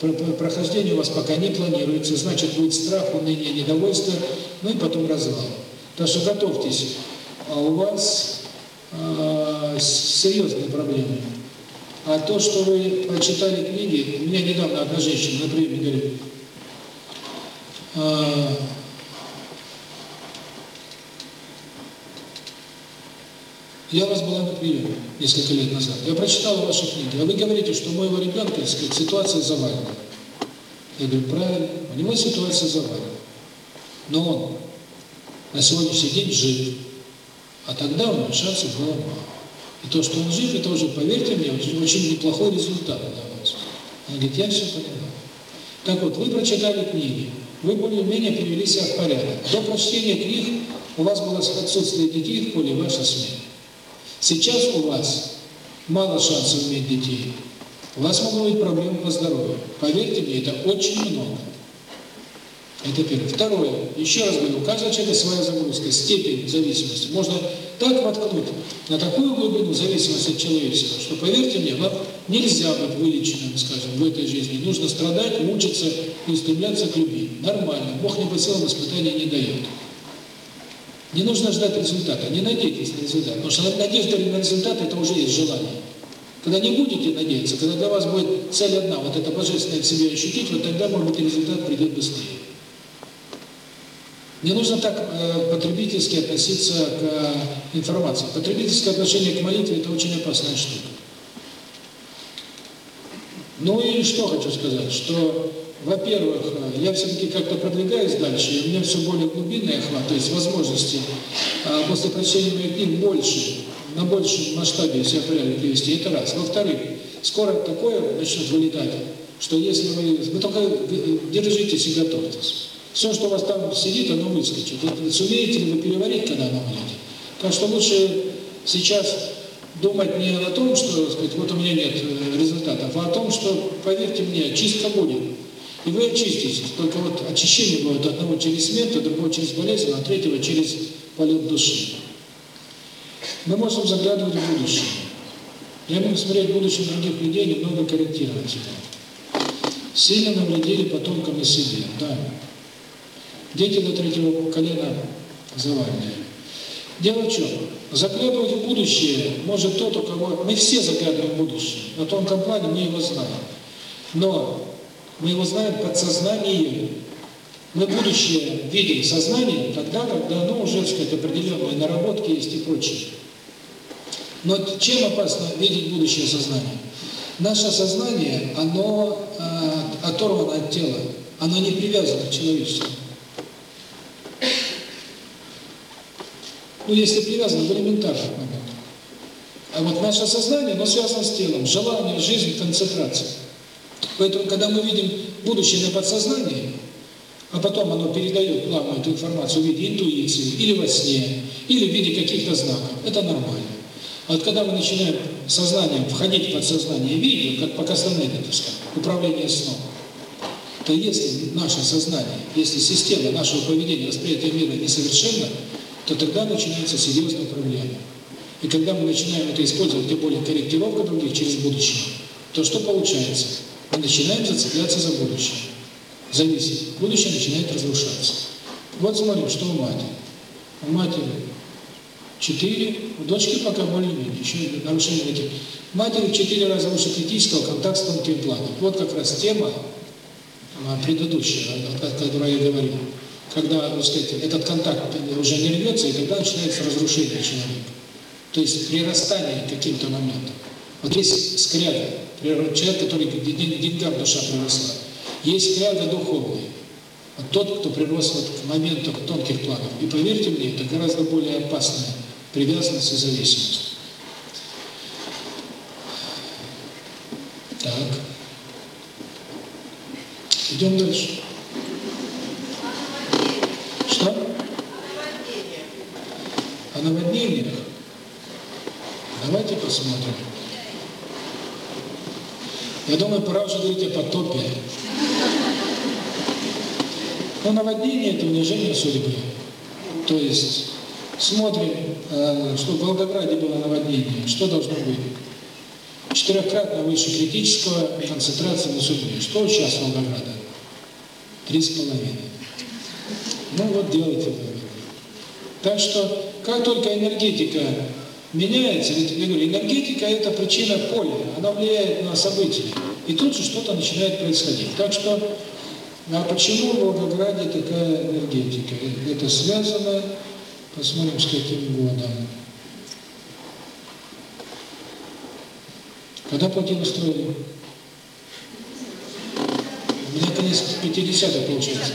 про прохождение у вас пока не планируется, значит будет страх, уныние, недовольство, ну и потом развал. Так что готовьтесь, а у вас э, серьезные проблемы. А то, что вы прочитали книги, у меня недавно одна женщина, например, говорит, э, Я вас была благословил несколько лет назад. Я прочитал ваши книги, а вы говорите, что у моего ребенка, так сказать, ситуация завалена. Я говорю, правильно, у него ситуация завалена. Но он на сегодняшний день жив, а тогда у него шансов было мало. И то, что он жив, это уже, поверьте мне, очень, неплохой результат удалось. Она говорит, я все понимаю. Так вот, вы прочитали книги, вы более-менее привели себя в порядок. До прочтения книг у вас было отсутствие детей в поле, вашей смерти. Сейчас у вас мало шансов иметь детей. У вас могут быть проблемы по здоровью. Поверьте мне, это очень много. Это первое. Второе. Еще раз говорю, у каждого человека своя загрузка, степень зависимости. Можно так воткнуть на такую глубину зависимости от человечества, что, поверьте мне, вам нельзя быть вылеченным, скажем, в этой жизни. Нужно страдать, мучиться и устремляться к любви. Нормально. Бог не посылал целым испытания не дает. Не нужно ждать результата, не надейтесь на результат, потому что надежда на результат – это уже есть желание. Когда не будете надеяться, когда для вас будет цель одна, вот это божественное в себе ощутить, вот тогда, может быть, результат придет быстрее. Не нужно так э, потребительски относиться к э, информации. Потребительское отношение к молитве – это очень опасная штука. Ну и что хочу сказать, что во-первых, э, я все-таки как-то продвигаюсь дальше, у меня все более глубинный охват, то есть возможности а после прочтения моих книг больше, на большем масштабе себя в порядок привести, это раз. Во-вторых, скоро такое начнет вылетать, что если вы... Вы только держитесь и готовьтесь. Все, что у вас там сидит, оно выскочит. Вот сумеете ли вы переварить, когда оно вылетит? Так что лучше сейчас думать не о том, что, сказать, вот у меня нет э, результатов, а о том, что, поверьте мне, чистка будет. И вы очиститесь, только вот очищение будет одного через смерть, а другого через болезнь, а третьего через полет души. Мы можем заглядывать в будущее. Я могу смотреть будущее других людей, немного корректировать его. Сильно навредили потомками и себе, да. Дети до третьего колена завалены. Дело в чем? Заглядывать в будущее может тот, у кого... Мы все заглядываем в будущее. На тонком плане мы его знаем. Но мы его знаем под сознанием, Мы будущее видим сознанием, тогда, когда оно уже, так сказать, определенные наработки есть и прочее. Но чем опасно видеть будущее сознание? Наше сознание, оно э, оторвано от тела, оно не привязано к человечеству. Ну, если привязано, то элементарно. А вот наше сознание, оно связано с телом, желание, жизнь, концентрация. Поэтому, когда мы видим будущее на подсознании, а потом оно передает нам эту информацию в виде интуиции, или во сне, или в виде каких-то знаков, это нормально. А вот когда мы начинаем сознанием входить в подсознание и видеть, как по Кастанедетовскому, управление сном, то если наше сознание, если система нашего поведения, восприятия мира несовершенна, то тогда начинается серьезное управление. И когда мы начинаем это использовать, тем более корректировка других через будущее, то что получается? он начинает зацепляться за будущее, зависеть. Будущее начинает разрушаться. Вот смотрим, что у матери. У матери четыре. у дочки пока более-менее, еще нарушение таких. Матери в 4 раза лучше критического контакта с тонким планом. Вот как раз тема предыдущая, о которой я говорил. Когда, ну, сказать, этот контакт уже не рвется, и тогда начинается разрушение человека. То есть прирастание каким-то моментом. Вот здесь скрябин Приручает, который деньгам душа приросла. Есть кряда духовные. А тот, кто прирос вот к моментам тонких планов. И поверьте мне, это гораздо более опасная привязанность и зависимость. Так. Идем дальше. Я думаю, пора уже говорить о потопе. Но наводнение – это унижение судьбы. То есть, смотрим, что в Волгограде было наводнение, что должно быть? Четырехкратно выше критического концентрации на судьбе. Что сейчас Волгограда? Три с половиной. Ну вот делайте. Так что, как только энергетика меняется, ведь я говорю, энергетика это причина поля, она влияет на события. И тут же что-то начинает происходить. Так что, а почему в Волгограде такая энергетика? Это связано, посмотрим, с каким годом. Когда плотину строили? У меня конец 50-х получается.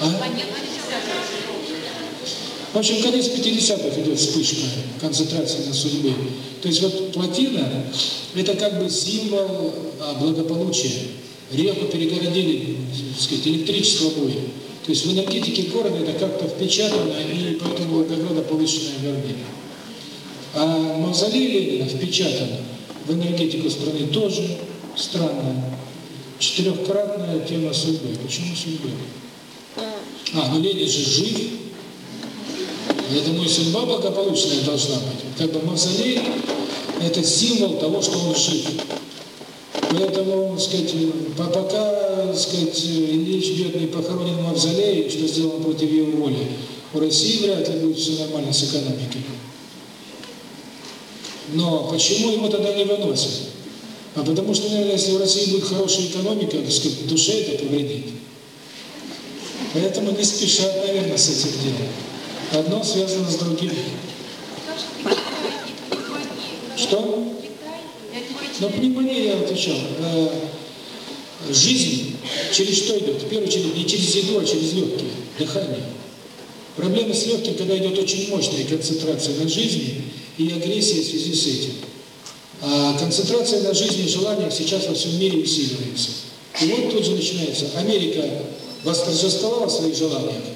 А? В общем, конец 50-х идет вспышка концентрации на судьбе. То есть вот плотина – это как бы символ а, благополучия. Реку перегородили, так сказать, электричество будет. То есть в энергетике города это как-то впечатано, и поэтому огорода повышенная гордыня. А мавзолей Ленина впечатано в энергетику страны тоже странно. Четырехкратная тема судьбы. Почему судьбы? Э. А, ну Ленин же жив, я думаю, судьба благополучная должна быть. Как бы мавзолей – это символ того, что он жив. Поэтому, сказать, пока, сказать, Ильич идет не похоронен в мавзолее, что сделано против его воли, у России вряд ли будет все нормально с экономикой. Но почему его тогда не выносят? А потому что, наверное, если в России будет хорошая экономика, так сказать, душе это повредит. Поэтому не спешат, наверное, с этим делом. Одно связано с другим. Что? Но пневмония, я отвечал, э, жизнь через что идет? В первую очередь не через еду, а через легкие, дыхание. Проблема с легким, когда идет очень мощная концентрация на жизни и агрессия в связи с этим. А концентрация на жизни и желаниях сейчас во всем мире усиливается. И вот тут же начинается. Америка восторжествовала в своих желаниях.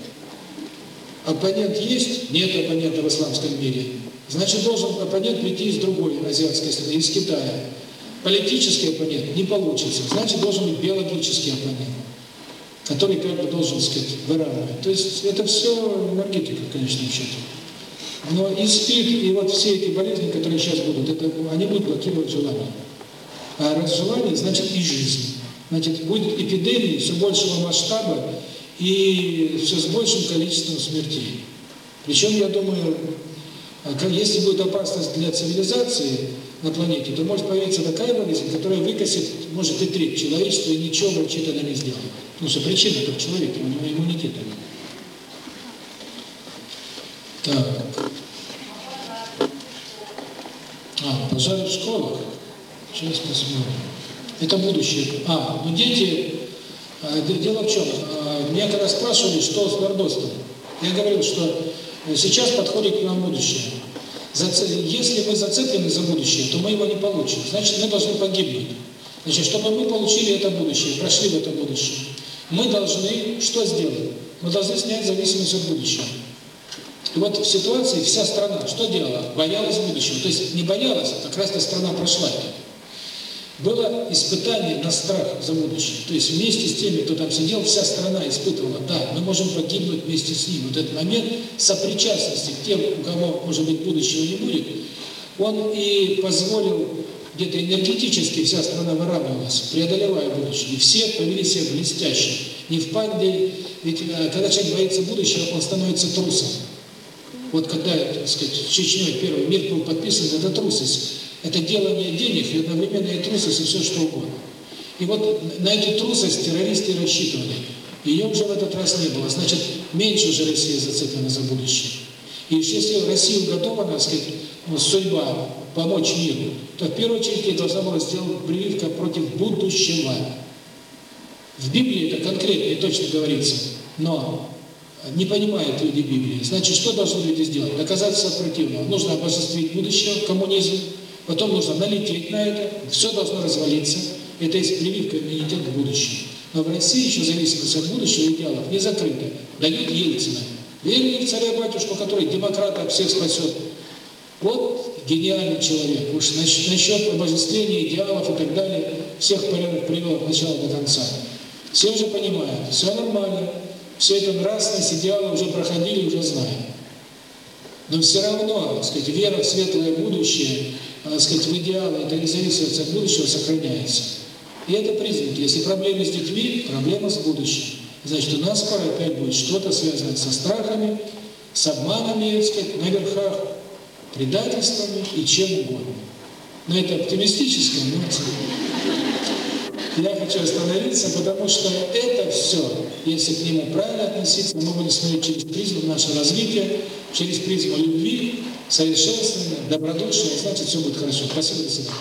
Оппонент есть? Нет оппонента в исламском мире. Значит, должен оппонент прийти из другой азиатской страны, из Китая. Политический оппонент не получится. Значит, должен быть биологический оппонент, который как бы должен, сказать, выравнивать. То есть это все энергетика, конечно, счете. Но и СПИД, и вот все эти болезни, которые сейчас будут, это, они будут блокировать желание. А раз желание, значит и жизнь. Значит, будет эпидемии все большего масштаба, и все с большим количеством смертей. Причем, я думаю, если будет опасность для цивилизации на планете, то может появиться такая болезнь, которая выкосит, может, и треть человечества, и ничего врачи тогда не сделают. Потому что причина это в человеке, у него иммунитета нет. Так. А, пожар в школах. Сейчас посмотрим. Это будущее. А, ну дети... Дело в чем? меня когда спрашивали, что с гордостью, я говорил, что сейчас подходит к нам будущее. Если мы зацеплены за будущее, то мы его не получим. Значит, мы должны погибнуть. Значит, чтобы мы получили это будущее, прошли в это будущее, мы должны что сделать? Мы должны снять зависимость от будущего. И вот в ситуации вся страна что делала? Боялась будущего. То есть не боялась, как раз-то страна прошла это было испытание на страх за будущее. То есть вместе с теми, кто там сидел, вся страна испытывала, да, мы можем погибнуть вместе с ним. Вот этот момент сопричастности к тем, у кого, может быть, будущего не будет, он и позволил где-то энергетически вся страна выравнивалась, преодолевая будущее. И все повели себя блестяще. Не в панде, ведь э, когда человек боится будущего, он становится трусом. Вот когда, так сказать, Чечней первый мир был подписан, это трусость. Это делание денег и одновременно и трусость, и все что угодно. И вот на эту трусость террористы рассчитывали. Ее уже в этот раз не было. Значит, меньше уже Россия зацеплена за будущее. И если Россия готова, так сказать, ну, судьба помочь миру, то в первую очередь ей должна была сделать прививка против будущего. В Библии это конкретно и точно говорится, но не понимают люди Библии. Значит, что должны люди сделать? Доказательство противного. Нужно обожествить будущее, коммунизм, Потом нужно налететь на это, все должно развалиться. Это есть прививка иммунитет к. Но в России еще зависимость от будущего идеалов не закрыта. Дают Ельцина. Верили в царя-батюшку, который демократа всех спасет. Вот гениальный человек. Уж насчет обожествления идеалов и так далее, всех порядок привел от начала до конца. Все уже понимают, все нормально, все это нравственность, идеалы уже проходили, уже знаем. Но все равно, так сказать, вера в светлое будущее – сказать, в идеале это не зависит от будущего сохраняется. И это признак. Если проблемы с детьми, проблема с будущим. Значит, у нас скоро опять будет что-то связано со страхами, с обманами, так на верхах предательствами и чем угодно. Но это оптимистическое, но я хочу остановиться, потому что это все, если к нему правильно относиться, мы будем смотреть через призму наше развитие, через призму любви, совершенствование, добродушное, значит, все будет хорошо. Спасибо, до свидания.